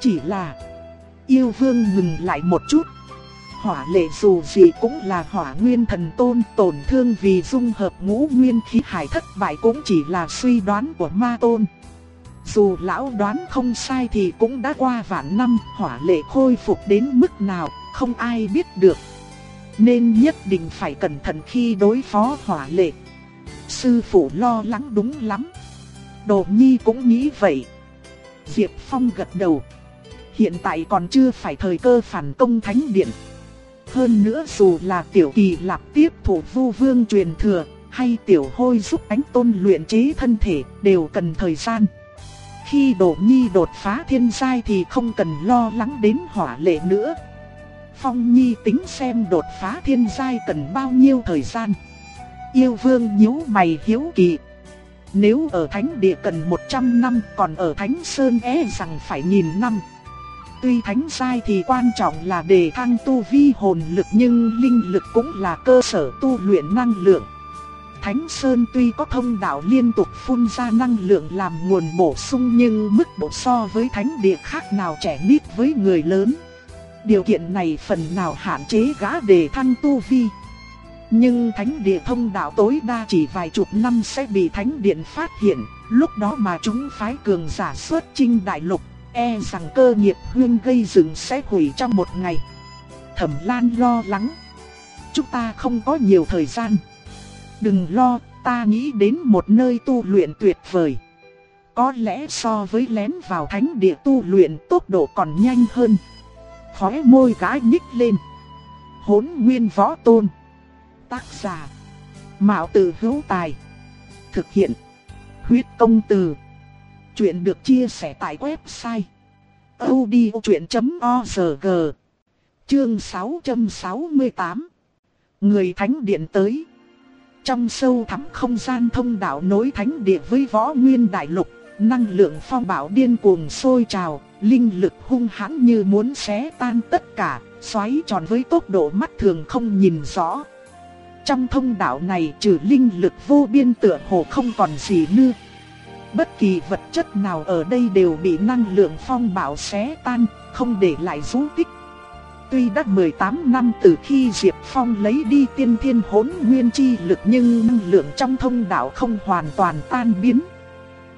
Chỉ là yêu vương ngừng lại một chút. Hỏa lệ dù gì cũng là hỏa nguyên thần tôn, tổn thương vì dung hợp ngũ nguyên khí hải thất, bại cũng chỉ là suy đoán của ma tôn. Dù lão đoán không sai thì cũng đã qua vạn năm, hỏa lệ khôi phục đến mức nào, không ai biết được. Nên nhất định phải cẩn thận khi đối phó hỏa lệ. Sư phụ lo lắng đúng lắm. Đồ nhi cũng nghĩ vậy. Diệp Phong gật đầu. Hiện tại còn chưa phải thời cơ phản công thánh điện. Hơn nữa dù là tiểu kỳ lạc tiếp thủ vu vương truyền thừa, hay tiểu hôi giúp ánh tôn luyện chế thân thể, đều cần thời gian. Khi đổ nhi đột phá thiên giai thì không cần lo lắng đến hỏa lệ nữa. Phong Nhi tính xem đột phá thiên giai cần bao nhiêu thời gian. Yêu vương nhíu mày hiếu kỳ. Nếu ở thánh địa cần 100 năm còn ở thánh sơn e rằng phải nghìn năm. Tuy thánh giai thì quan trọng là đề thăng tu vi hồn lực nhưng linh lực cũng là cơ sở tu luyện năng lượng. Thánh Sơn tuy có thông đạo liên tục phun ra năng lượng làm nguồn bổ sung nhưng mức độ so với thánh địa khác nào trẻ nít với người lớn. Điều kiện này phần nào hạn chế gã đề thăng tu vi. Nhưng thánh địa thông đạo tối đa chỉ vài chục năm sẽ bị thánh điện phát hiện, lúc đó mà chúng phái cường giả xuất chinh đại lục, e rằng cơ nghiệp huyên gây dựng sẽ hủy trong một ngày. Thẩm Lan lo lắng. Chúng ta không có nhiều thời gian. Đừng lo, ta nghĩ đến một nơi tu luyện tuyệt vời. Có lẽ so với lén vào thánh địa tu luyện tốc độ còn nhanh hơn khóe môi gái nhích lên. Hốn nguyên võ tôn. Tác giả. Mạo tử hữu tài. Thực hiện. Huyết công từ. Chuyện được chia sẻ tại website. odchuyện.org Chương 668 Người thánh điện tới. Trong sâu thẳm không gian thông đạo nối thánh địa với võ nguyên đại lục, năng lượng phong bảo điên cuồng sôi trào, linh lực hung hãn như muốn xé tan tất cả, xoáy tròn với tốc độ mắt thường không nhìn rõ. Trong thông đạo này trừ linh lực vô biên tựa hồ không còn gì nữa. Bất kỳ vật chất nào ở đây đều bị năng lượng phong bạo xé tan, không để lại dấu tích. Tuy đã 18 năm từ khi Diệp Phong lấy đi tiên thiên hỗn nguyên chi lực nhưng năng lượng trong thông đạo không hoàn toàn tan biến.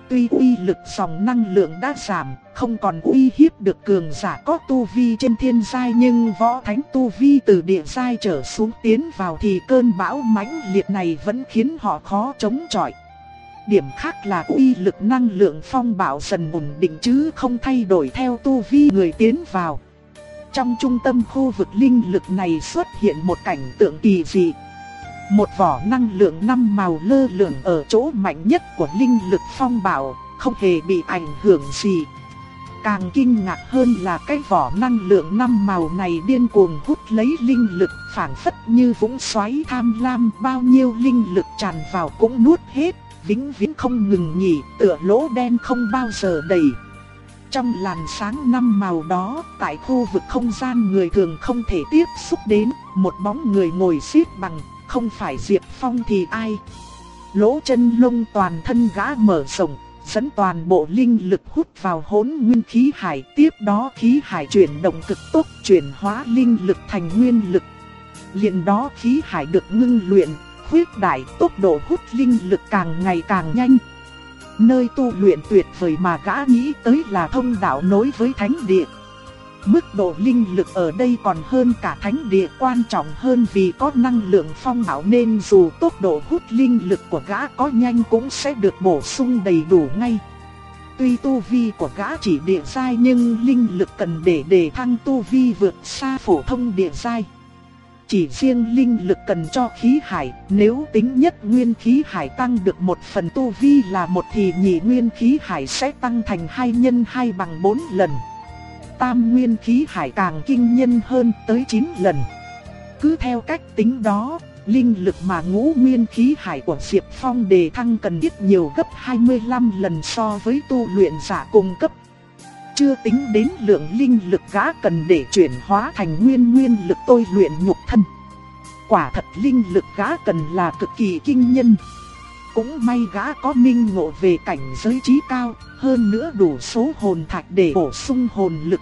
Tuy uy lực dòng năng lượng đã giảm, không còn uy hiếp được cường giả có tu vi trên thiên giai nhưng võ thánh tu vi từ địa giai trở xuống tiến vào thì cơn bão mãnh liệt này vẫn khiến họ khó chống chọi. Điểm khác là uy lực năng lượng phong bạo dần ổn định chứ không thay đổi theo tu vi người tiến vào. Trong trung tâm khu vực linh lực này xuất hiện một cảnh tượng kỳ dị. Một vỏ năng lượng năm màu lơ lửng ở chỗ mạnh nhất của linh lực phong bảo, không hề bị ảnh hưởng gì. Càng kinh ngạc hơn là cái vỏ năng lượng năm màu này điên cuồng hút lấy linh lực phản phất như vũng xoáy tham lam bao nhiêu linh lực tràn vào cũng nuốt hết, vĩnh viễn không ngừng nghỉ, tựa lỗ đen không bao giờ đầy. Trong làn sáng năm màu đó, tại khu vực không gian người thường không thể tiếp xúc đến, một bóng người ngồi xếp bằng không phải Diệp Phong thì ai? Lỗ chân lông toàn thân gã mở rộng, dẫn toàn bộ linh lực hút vào hỗn nguyên khí hải, tiếp đó khí hải chuyển động cực tốc chuyển hóa linh lực thành nguyên lực. Liền đó khí hải được ngưng luyện, khuyết đại tốc độ hút linh lực càng ngày càng nhanh. Nơi tu luyện tuyệt vời mà gã nghĩ tới là thông đạo nối với thánh địa. Mức độ linh lực ở đây còn hơn cả thánh địa, quan trọng hơn vì có năng lượng phong bảo nên dù tốc độ hút linh lực của gã có nhanh cũng sẽ được bổ sung đầy đủ ngay. Tuy tu vi của gã chỉ địa giai nhưng linh lực cần để để thăng tu vi vượt xa phổ thông địa giai. Chỉ riêng linh lực cần cho khí hải, nếu tính nhất nguyên khí hải tăng được một phần tu vi là một thì nhị nguyên khí hải sẽ tăng thành hai nhân hai bằng bốn lần. Tam nguyên khí hải càng kinh nhân hơn tới 9 lần. Cứ theo cách tính đó, linh lực mà ngũ nguyên khí hải của Diệp Phong đề thăng cần thiết nhiều gấp 25 lần so với tu luyện giả cung cấp. Chưa tính đến lượng linh lực gã cần để chuyển hóa thành nguyên nguyên lực tôi luyện nhục thân. Quả thật linh lực gã cần là cực kỳ kinh nhân. Cũng may gã có minh ngộ về cảnh giới trí cao, hơn nữa đủ số hồn thạch để bổ sung hồn lực.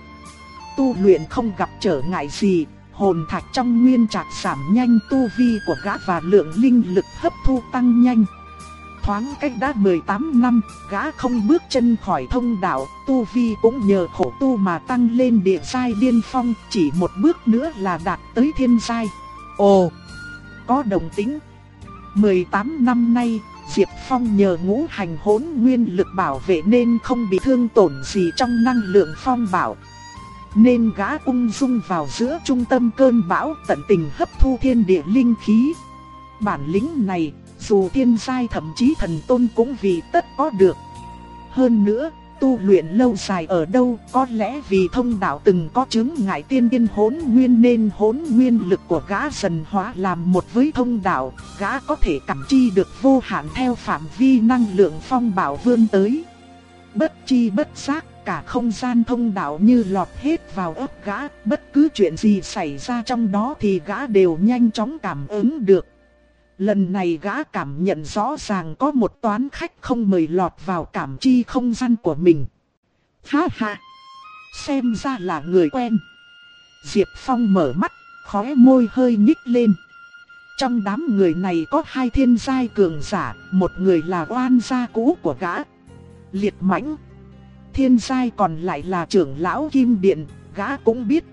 Tu luyện không gặp trở ngại gì, hồn thạch trong nguyên trạc giảm nhanh tu vi của gã và lượng linh lực hấp thu tăng nhanh. Thoáng cách đã 18 năm, gã không bước chân khỏi thông đạo, tu vi cũng nhờ khổ tu mà tăng lên địa giai điên phong, chỉ một bước nữa là đạt tới thiên giai. Ồ, có đồng tính. 18 năm nay, Diệp Phong nhờ ngũ hành hỗn nguyên lực bảo vệ nên không bị thương tổn gì trong năng lượng phong bảo. Nên gã ung dung vào giữa trung tâm cơn bão tận tình hấp thu thiên địa linh khí. Bản lĩnh này, dù tiên giai thậm chí thần tôn cũng vì tất có được. Hơn nữa, tu luyện lâu dài ở đâu, có lẽ vì thông đạo từng có chứng ngại tiên tiên hỗn nguyên nên hỗn nguyên lực của gã dần hóa làm một với thông đạo, gã có thể cảm chi được vô hạn theo phạm vi năng lượng phong bảo vươn tới. Bất chi bất giác, cả không gian thông đạo như lọt hết vào ấp gã, bất cứ chuyện gì xảy ra trong đó thì gã đều nhanh chóng cảm ứng được. Lần này gã cảm nhận rõ ràng có một toán khách không mời lọt vào cảm chi không gian của mình. Ha ha! Xem ra là người quen. Diệp Phong mở mắt, khóe môi hơi nhích lên. Trong đám người này có hai thiên giai cường giả, một người là oan gia cũ của gã. Liệt mãnh. Thiên giai còn lại là trưởng lão Kim Điện, gã cũng biết.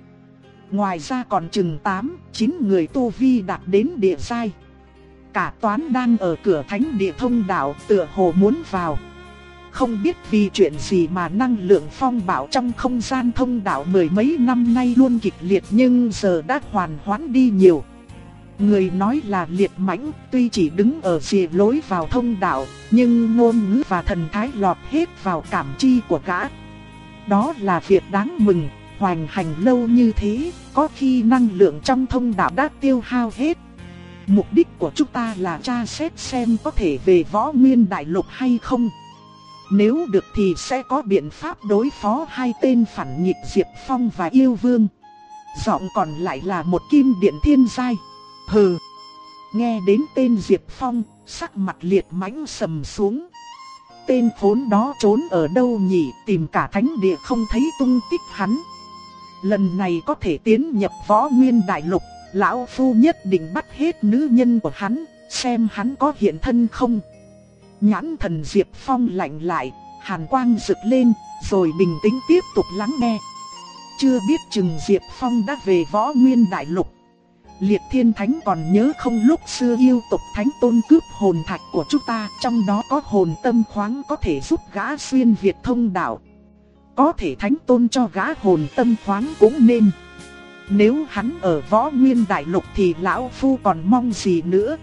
Ngoài ra còn chừng 8, 9 người tu vi đạt đến địa giai. Cả toán đang ở cửa thánh địa thông đạo tựa hồ muốn vào. Không biết vì chuyện gì mà năng lượng phong bảo trong không gian thông đạo mười mấy năm nay luôn kịch liệt nhưng giờ đã hoàn hoãn đi nhiều. Người nói là liệt mãnh, tuy chỉ đứng ở dìa lối vào thông đạo, nhưng ngôn ngữ và thần thái lọt hết vào cảm chi của gã. Đó là việc đáng mừng, hoành hành lâu như thế, có khi năng lượng trong thông đạo đã tiêu hao hết. Mục đích của chúng ta là tra xét xem có thể về võ nguyên đại lục hay không. Nếu được thì sẽ có biện pháp đối phó hai tên phản nghịch Diệp Phong và Yêu Vương. Giọng còn lại là một kim điện thiên giai. Hừ. Nghe đến tên Diệp Phong, sắc mặt liệt mãnh sầm xuống. Tên khốn đó trốn ở đâu nhỉ, tìm cả thánh địa không thấy tung tích hắn. Lần này có thể tiến nhập võ nguyên đại lục, lão phu nhất định bắt hết nữ nhân của hắn, xem hắn có hiện thân không. Nhãn thần Diệp Phong lạnh lại, hàn quang rực lên, rồi bình tĩnh tiếp tục lắng nghe. Chưa biết chừng Diệp Phong đã về võ nguyên đại lục. Liệt Thiên Thánh còn nhớ không lúc xưa yêu tộc Thánh Tôn cướp hồn thạch của chúng ta, trong đó có hồn tâm khoáng có thể giúp gã xuyên Việt thông đạo. Có thể Thánh Tôn cho gã hồn tâm khoáng cũng nên. Nếu hắn ở võ nguyên đại lục thì lão phu còn mong gì nữa.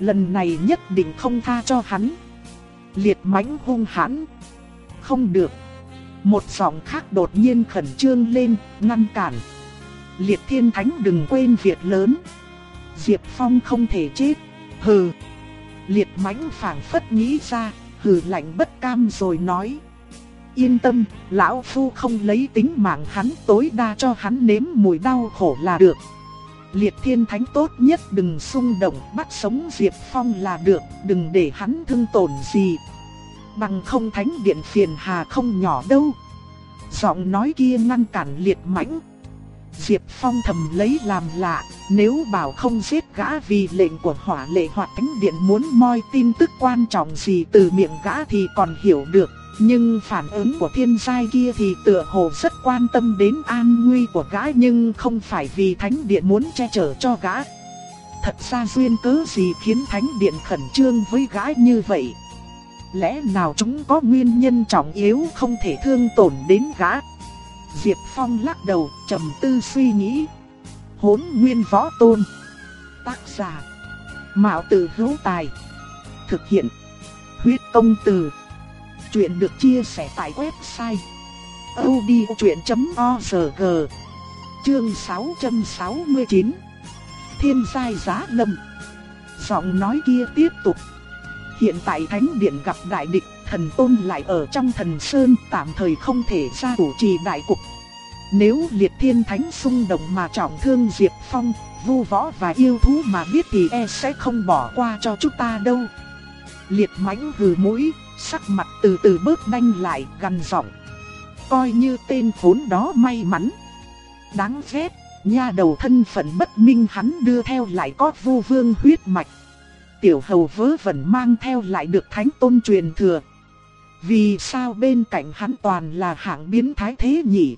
Lần này nhất định không tha cho hắn. Liệt mãnh hung hãn. Không được. Một giọng khác đột nhiên khẩn trương lên, ngăn cản. Liệt thiên thánh đừng quên việc lớn. Diệp Phong không thể chết. Hừ. Liệt mãnh phảng phất nghĩ ra, hừ lạnh bất cam rồi nói. Yên tâm, lão phu không lấy tính mạng hắn tối đa cho hắn nếm mùi đau khổ là được. Liệt thiên thánh tốt nhất đừng xung động bắt sống Diệp Phong là được, đừng để hắn thương tổn gì. Bằng không thánh điện phiền hà không nhỏ đâu. Giọng nói kia ngăn cản liệt mãnh, Diệp Phong thầm lấy làm lạ, nếu bảo không giết gã vì lệnh của hỏa lệ hoặc thánh điện muốn moi tin tức quan trọng gì từ miệng gã thì còn hiểu được, nhưng phản ứng của thiên giai kia thì tựa hồ rất quan tâm đến an nguy của gã nhưng không phải vì thánh điện muốn che chở cho gã. Thật ra duyên cớ gì khiến thánh điện khẩn trương với gã như vậy? Lẽ nào chúng có nguyên nhân trọng yếu không thể thương tổn đến gã? Diệp Phong lắc đầu, trầm tư suy nghĩ. Hốn nguyên võ tôn. Tác giả. Mạo tử hữu tài. Thực hiện. Huyết công từ. Chuyện được chia sẻ tại website. odchuyện.org Chương 669 Thiên giai giá lâm Giọng nói kia tiếp tục Hiện tại Thánh Điện gặp đại địch, thần tôn lại ở trong thần sơn tạm thời không thể ra chủ trì đại cục. Nếu liệt thiên thánh xung động mà trọng thương Diệp Phong, vu võ và yêu thú mà biết thì e sẽ không bỏ qua cho chúng ta đâu. Liệt mãnh hừ mũi, sắc mặt từ từ bớt đanh lại, gần giọng. Coi như tên khốn đó may mắn. Đáng ghét, nha đầu thân phận bất minh hắn đưa theo lại có vu vương huyết mạch tiểu hầu vớ vẩn mang theo lại được thánh tôn truyền thừa. Vì sao bên cạnh hắn toàn là hạng biến thái thế nhỉ?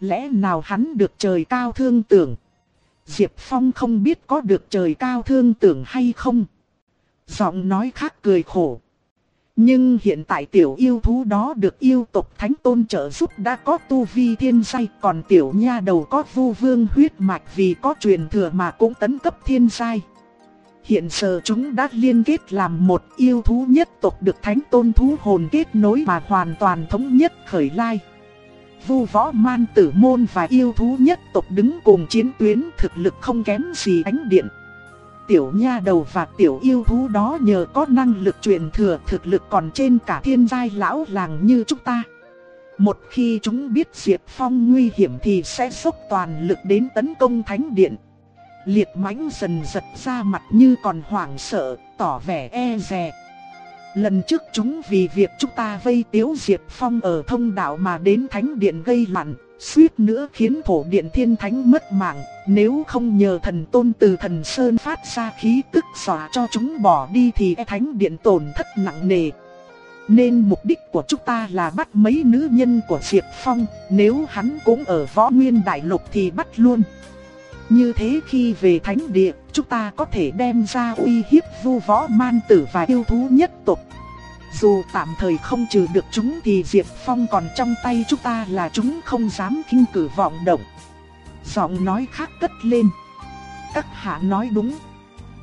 Lẽ nào hắn được trời cao thương tưởng? Diệp Phong không biết có được trời cao thương tưởng hay không? Giọng nói khác cười khổ. Nhưng hiện tại tiểu yêu thú đó được yêu tộc thánh tôn trợ giúp đã có tu vi thiên giai, Còn tiểu nha đầu có vu vương huyết mạch vì có truyền thừa mà cũng tấn cấp thiên giai Hiện giờ chúng đã liên kết làm một yêu thú nhất tộc được thánh tôn thú hồn kết nối mà hoàn toàn thống nhất khởi lai. Vu võ man tử môn và yêu thú nhất tộc đứng cùng chiến tuyến thực lực không kém gì ánh điện. Tiểu nha đầu và tiểu yêu thú đó nhờ có năng lực truyền thừa thực lực còn trên cả thiên giai lão làng như chúng ta. Một khi chúng biết Diệp Phong nguy hiểm thì sẽ dốc toàn lực đến tấn công thánh điện. Liệt mãnh dần giật ra mặt như còn hoảng sợ, tỏ vẻ e dè. Lần trước chúng vì việc chúng ta vây tiếu Diệp Phong ở thông đạo mà đến thánh điện gây loạn, suýt nữa khiến thổ điện thiên thánh mất mạng, nếu không nhờ thần tôn từ thần sơn phát ra khí tức xóa cho chúng bỏ đi thì e thánh điện tổn thất nặng nề. Nên mục đích của chúng ta là bắt mấy nữ nhân của Diệp Phong, nếu hắn cũng ở võ nguyên đại lục thì bắt luôn. Như thế khi về thánh địa, chúng ta có thể đem ra uy hiếp vu võ man tử và yêu thú nhất tộc. Dù tạm thời không trừ được chúng thì Diệp Phong còn trong tay chúng ta là chúng không dám kinh cử vọng động. Giọng nói khác cất lên. Các hạ nói đúng.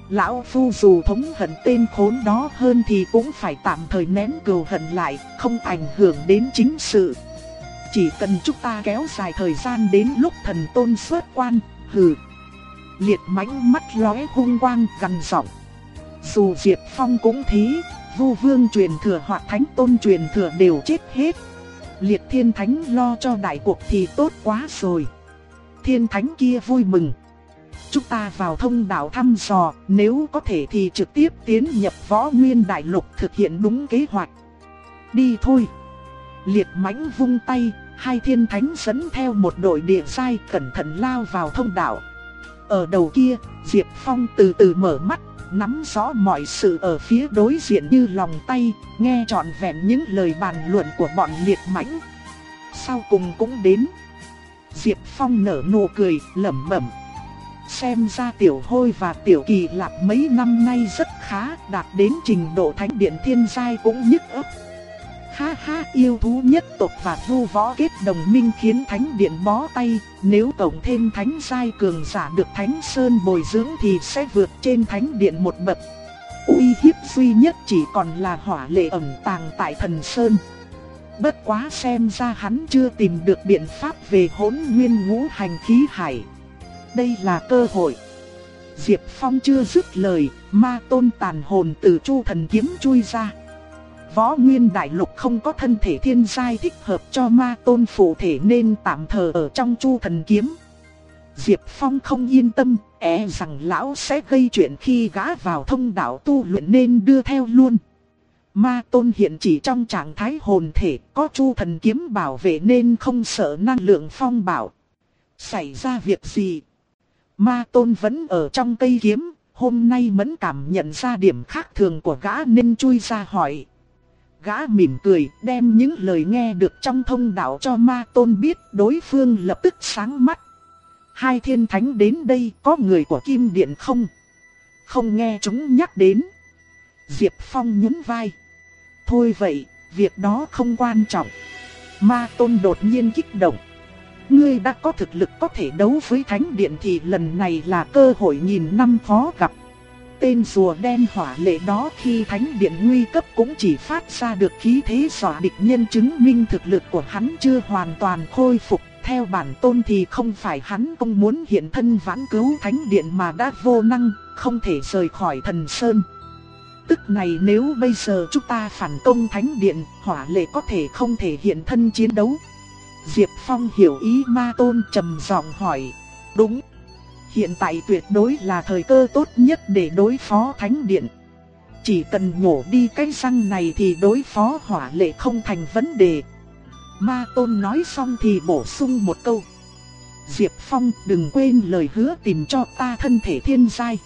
Lão Phu dù thống hận tên khốn đó hơn thì cũng phải tạm thời nén cừu hận lại, không ảnh hưởng đến chính sự. Chỉ cần chúng ta kéo dài thời gian đến lúc thần tôn xuất quan, hừ. Liệt mãnh mắt lóe hung quang gần giọng. Dù Diệp Phong cũng thế, vu vương truyền thừa hoặc thánh tôn truyền thừa đều chết hết. Liệt thiên thánh lo cho đại cuộc thì tốt quá rồi. Thiên thánh kia vui mừng. Chúng ta vào thông đạo thăm dò, nếu có thể thì trực tiếp tiến nhập võ nguyên đại lục thực hiện đúng kế hoạch. Đi thôi. Liệt mãnh vung tay, hai thiên thánh dẫn theo một đội địa sai cẩn thận lao vào thông đạo. Ở đầu kia, Diệp Phong từ từ mở mắt, nắm rõ mọi sự ở phía đối diện như lòng tay, nghe trọn vẹn những lời bàn luận của bọn liệt mãnh. Sau cùng cũng đến. Diệp Phong nở nụ cười, lẩm bẩm. Xem ra tiểu hôi và tiểu kỳ lạc mấy năm nay rất khá, đạt đến trình độ thánh điện thiên giai cũng nhức ấp. Ha ha yêu thú nhất tộc và vu võ kết đồng minh khiến thánh điện bó tay, nếu tổng thêm thánh giai cường giả được thánh sơn bồi dưỡng thì sẽ vượt trên thánh điện một bậc. Uy hiếp duy nhất chỉ còn là hỏa lệ ẩn tàng tại thần sơn. Bất quá xem ra hắn chưa tìm được biện pháp về hỗn nguyên ngũ hành khí hải. Đây là cơ hội. Diệp Phong chưa dứt lời, ma tôn tàn hồn từ chu thần kiếm chui ra. Võ Nguyên Đại Lục không có thân thể thiên giai thích hợp cho ma tôn phụ thể nên tạm thờ ở trong chu thần kiếm. Diệp Phong không yên tâm, e rằng lão sẽ gây chuyện khi gã vào thông đạo tu luyện nên đưa theo luôn. Ma tôn hiện chỉ trong trạng thái hồn thể, có chu thần kiếm bảo vệ nên không sợ năng lượng phong bảo. Xảy ra việc gì? Ma tôn vẫn ở trong cây kiếm, hôm nay mẫn cảm nhận ra điểm khác thường của gã nên chui ra hỏi gã mỉm cười đem những lời nghe được trong thông đạo cho ma tôn biết đối phương lập tức sáng mắt. Hai thiên thánh đến đây có người của kim điện không? Không nghe chúng nhắc đến. Diệp Phong nhún vai. Thôi vậy, việc đó không quan trọng. Ma tôn đột nhiên kích động. Ngươi đã có thực lực có thể đấu với thánh điện thì lần này là cơ hội nhìn năm khó gặp. Tên rùa đen hỏa lệ đó khi thánh điện nguy cấp cũng chỉ phát ra được khí thế dọa địch nhân chứng minh thực lực của hắn chưa hoàn toàn khôi phục. Theo bản tôn thì không phải hắn không muốn hiện thân vãn cứu thánh điện mà đã vô năng, không thể rời khỏi thần sơn. Tức này nếu bây giờ chúng ta phản công thánh điện, hỏa lệ có thể không thể hiện thân chiến đấu. Diệp Phong hiểu ý ma tôn trầm giọng hỏi. Đúng. Hiện tại tuyệt đối là thời cơ tốt nhất để đối phó thánh điện. Chỉ cần nhổ đi cái răng này thì đối phó hỏa lệ không thành vấn đề. Ma tôn nói xong thì bổ sung một câu. Diệp Phong đừng quên lời hứa tìm cho ta thân thể thiên giai.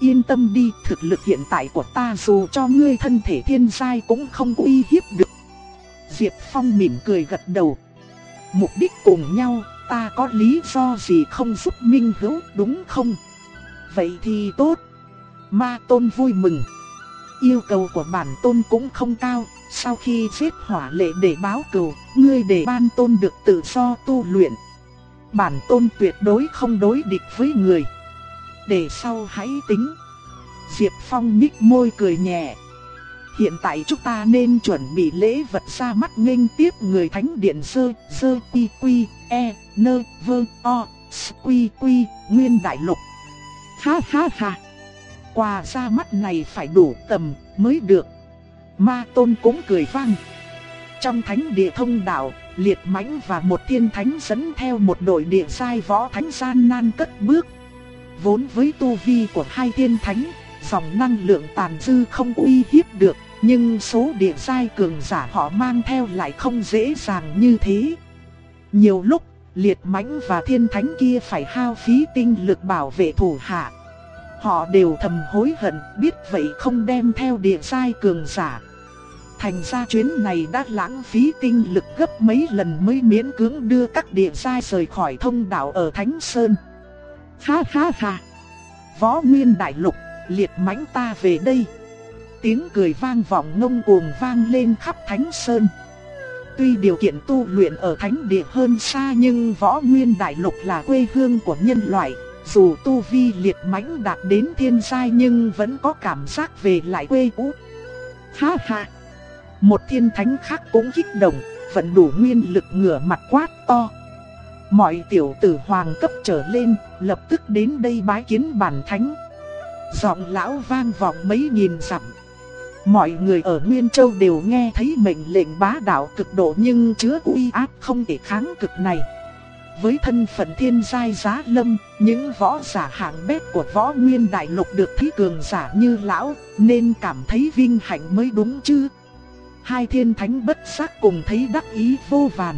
Yên tâm đi, thực lực hiện tại của ta dù cho ngươi thân thể thiên giai cũng không uy hiếp được. Diệp Phong mỉm cười gật đầu. Mục đích cùng nhau, ta có lý do gì không giúp Minh Hữu đúng không? Vậy thì tốt. Ma Tôn vui mừng. Yêu cầu của bản tôn cũng không cao, sau khi giết hỏa lệ để báo cừu, ngươi để ban tôn được tự do tu luyện. Bản tôn tuyệt đối không đối địch với người để sau hãy tính. Diệp Phong mít môi cười nhẹ. Hiện tại chúng ta nên chuẩn bị lễ vật ra mắt nghênh tiếp người thánh điện sơ, sơ quy quy, e, nơ, vơ, o, quy quy, nguyên đại lục. Ha ha ha. Quà ra mắt này phải đủ tầm mới được. Ma tôn cũng cười vang. Trong thánh địa thông đạo, liệt mãnh và một thiên thánh dẫn theo một đội địa sai võ thánh gian nan cất bước Vốn với tu vi của hai thiên thánh, dòng năng lượng tàn dư không uy hiếp được, nhưng số địa giai cường giả họ mang theo lại không dễ dàng như thế. Nhiều lúc, liệt mãnh và thiên thánh kia phải hao phí tinh lực bảo vệ thủ hạ. Họ đều thầm hối hận, biết vậy không đem theo địa giai cường giả. Thành ra chuyến này đã lãng phí tinh lực gấp mấy lần mới miễn cưỡng đưa các địa giai rời khỏi thông đạo ở Thánh Sơn. Ha ha ha. Võ Nguyên Đại Lục, liệt mãnh ta về đây. Tiếng cười vang vọng ngông cuồng vang lên khắp Thánh Sơn. Tuy điều kiện tu luyện ở Thánh Địa hơn xa nhưng Võ Nguyên Đại Lục là quê hương của nhân loại. Dù tu vi liệt mãnh đạt đến thiên giai nhưng vẫn có cảm giác về lại quê cũ. Ha ha. Một thiên thánh khác cũng kích động, vẫn đủ nguyên lực ngửa mặt quát to. Mọi tiểu tử hoàng cấp trở lên, lập tức đến đây bái kiến bản thánh. Giọng lão vang vọng mấy nghìn dặm. Mọi người ở Nguyên Châu đều nghe thấy mệnh lệnh bá đạo cực độ nhưng chứa uy áp không thể kháng cực này. Với thân phận thiên giai giá lâm, những võ giả hạng bét của võ nguyên đại lục được thí cường giả như lão, nên cảm thấy vinh hạnh mới đúng chứ. Hai thiên thánh bất giác cùng thấy đắc ý vô vàn.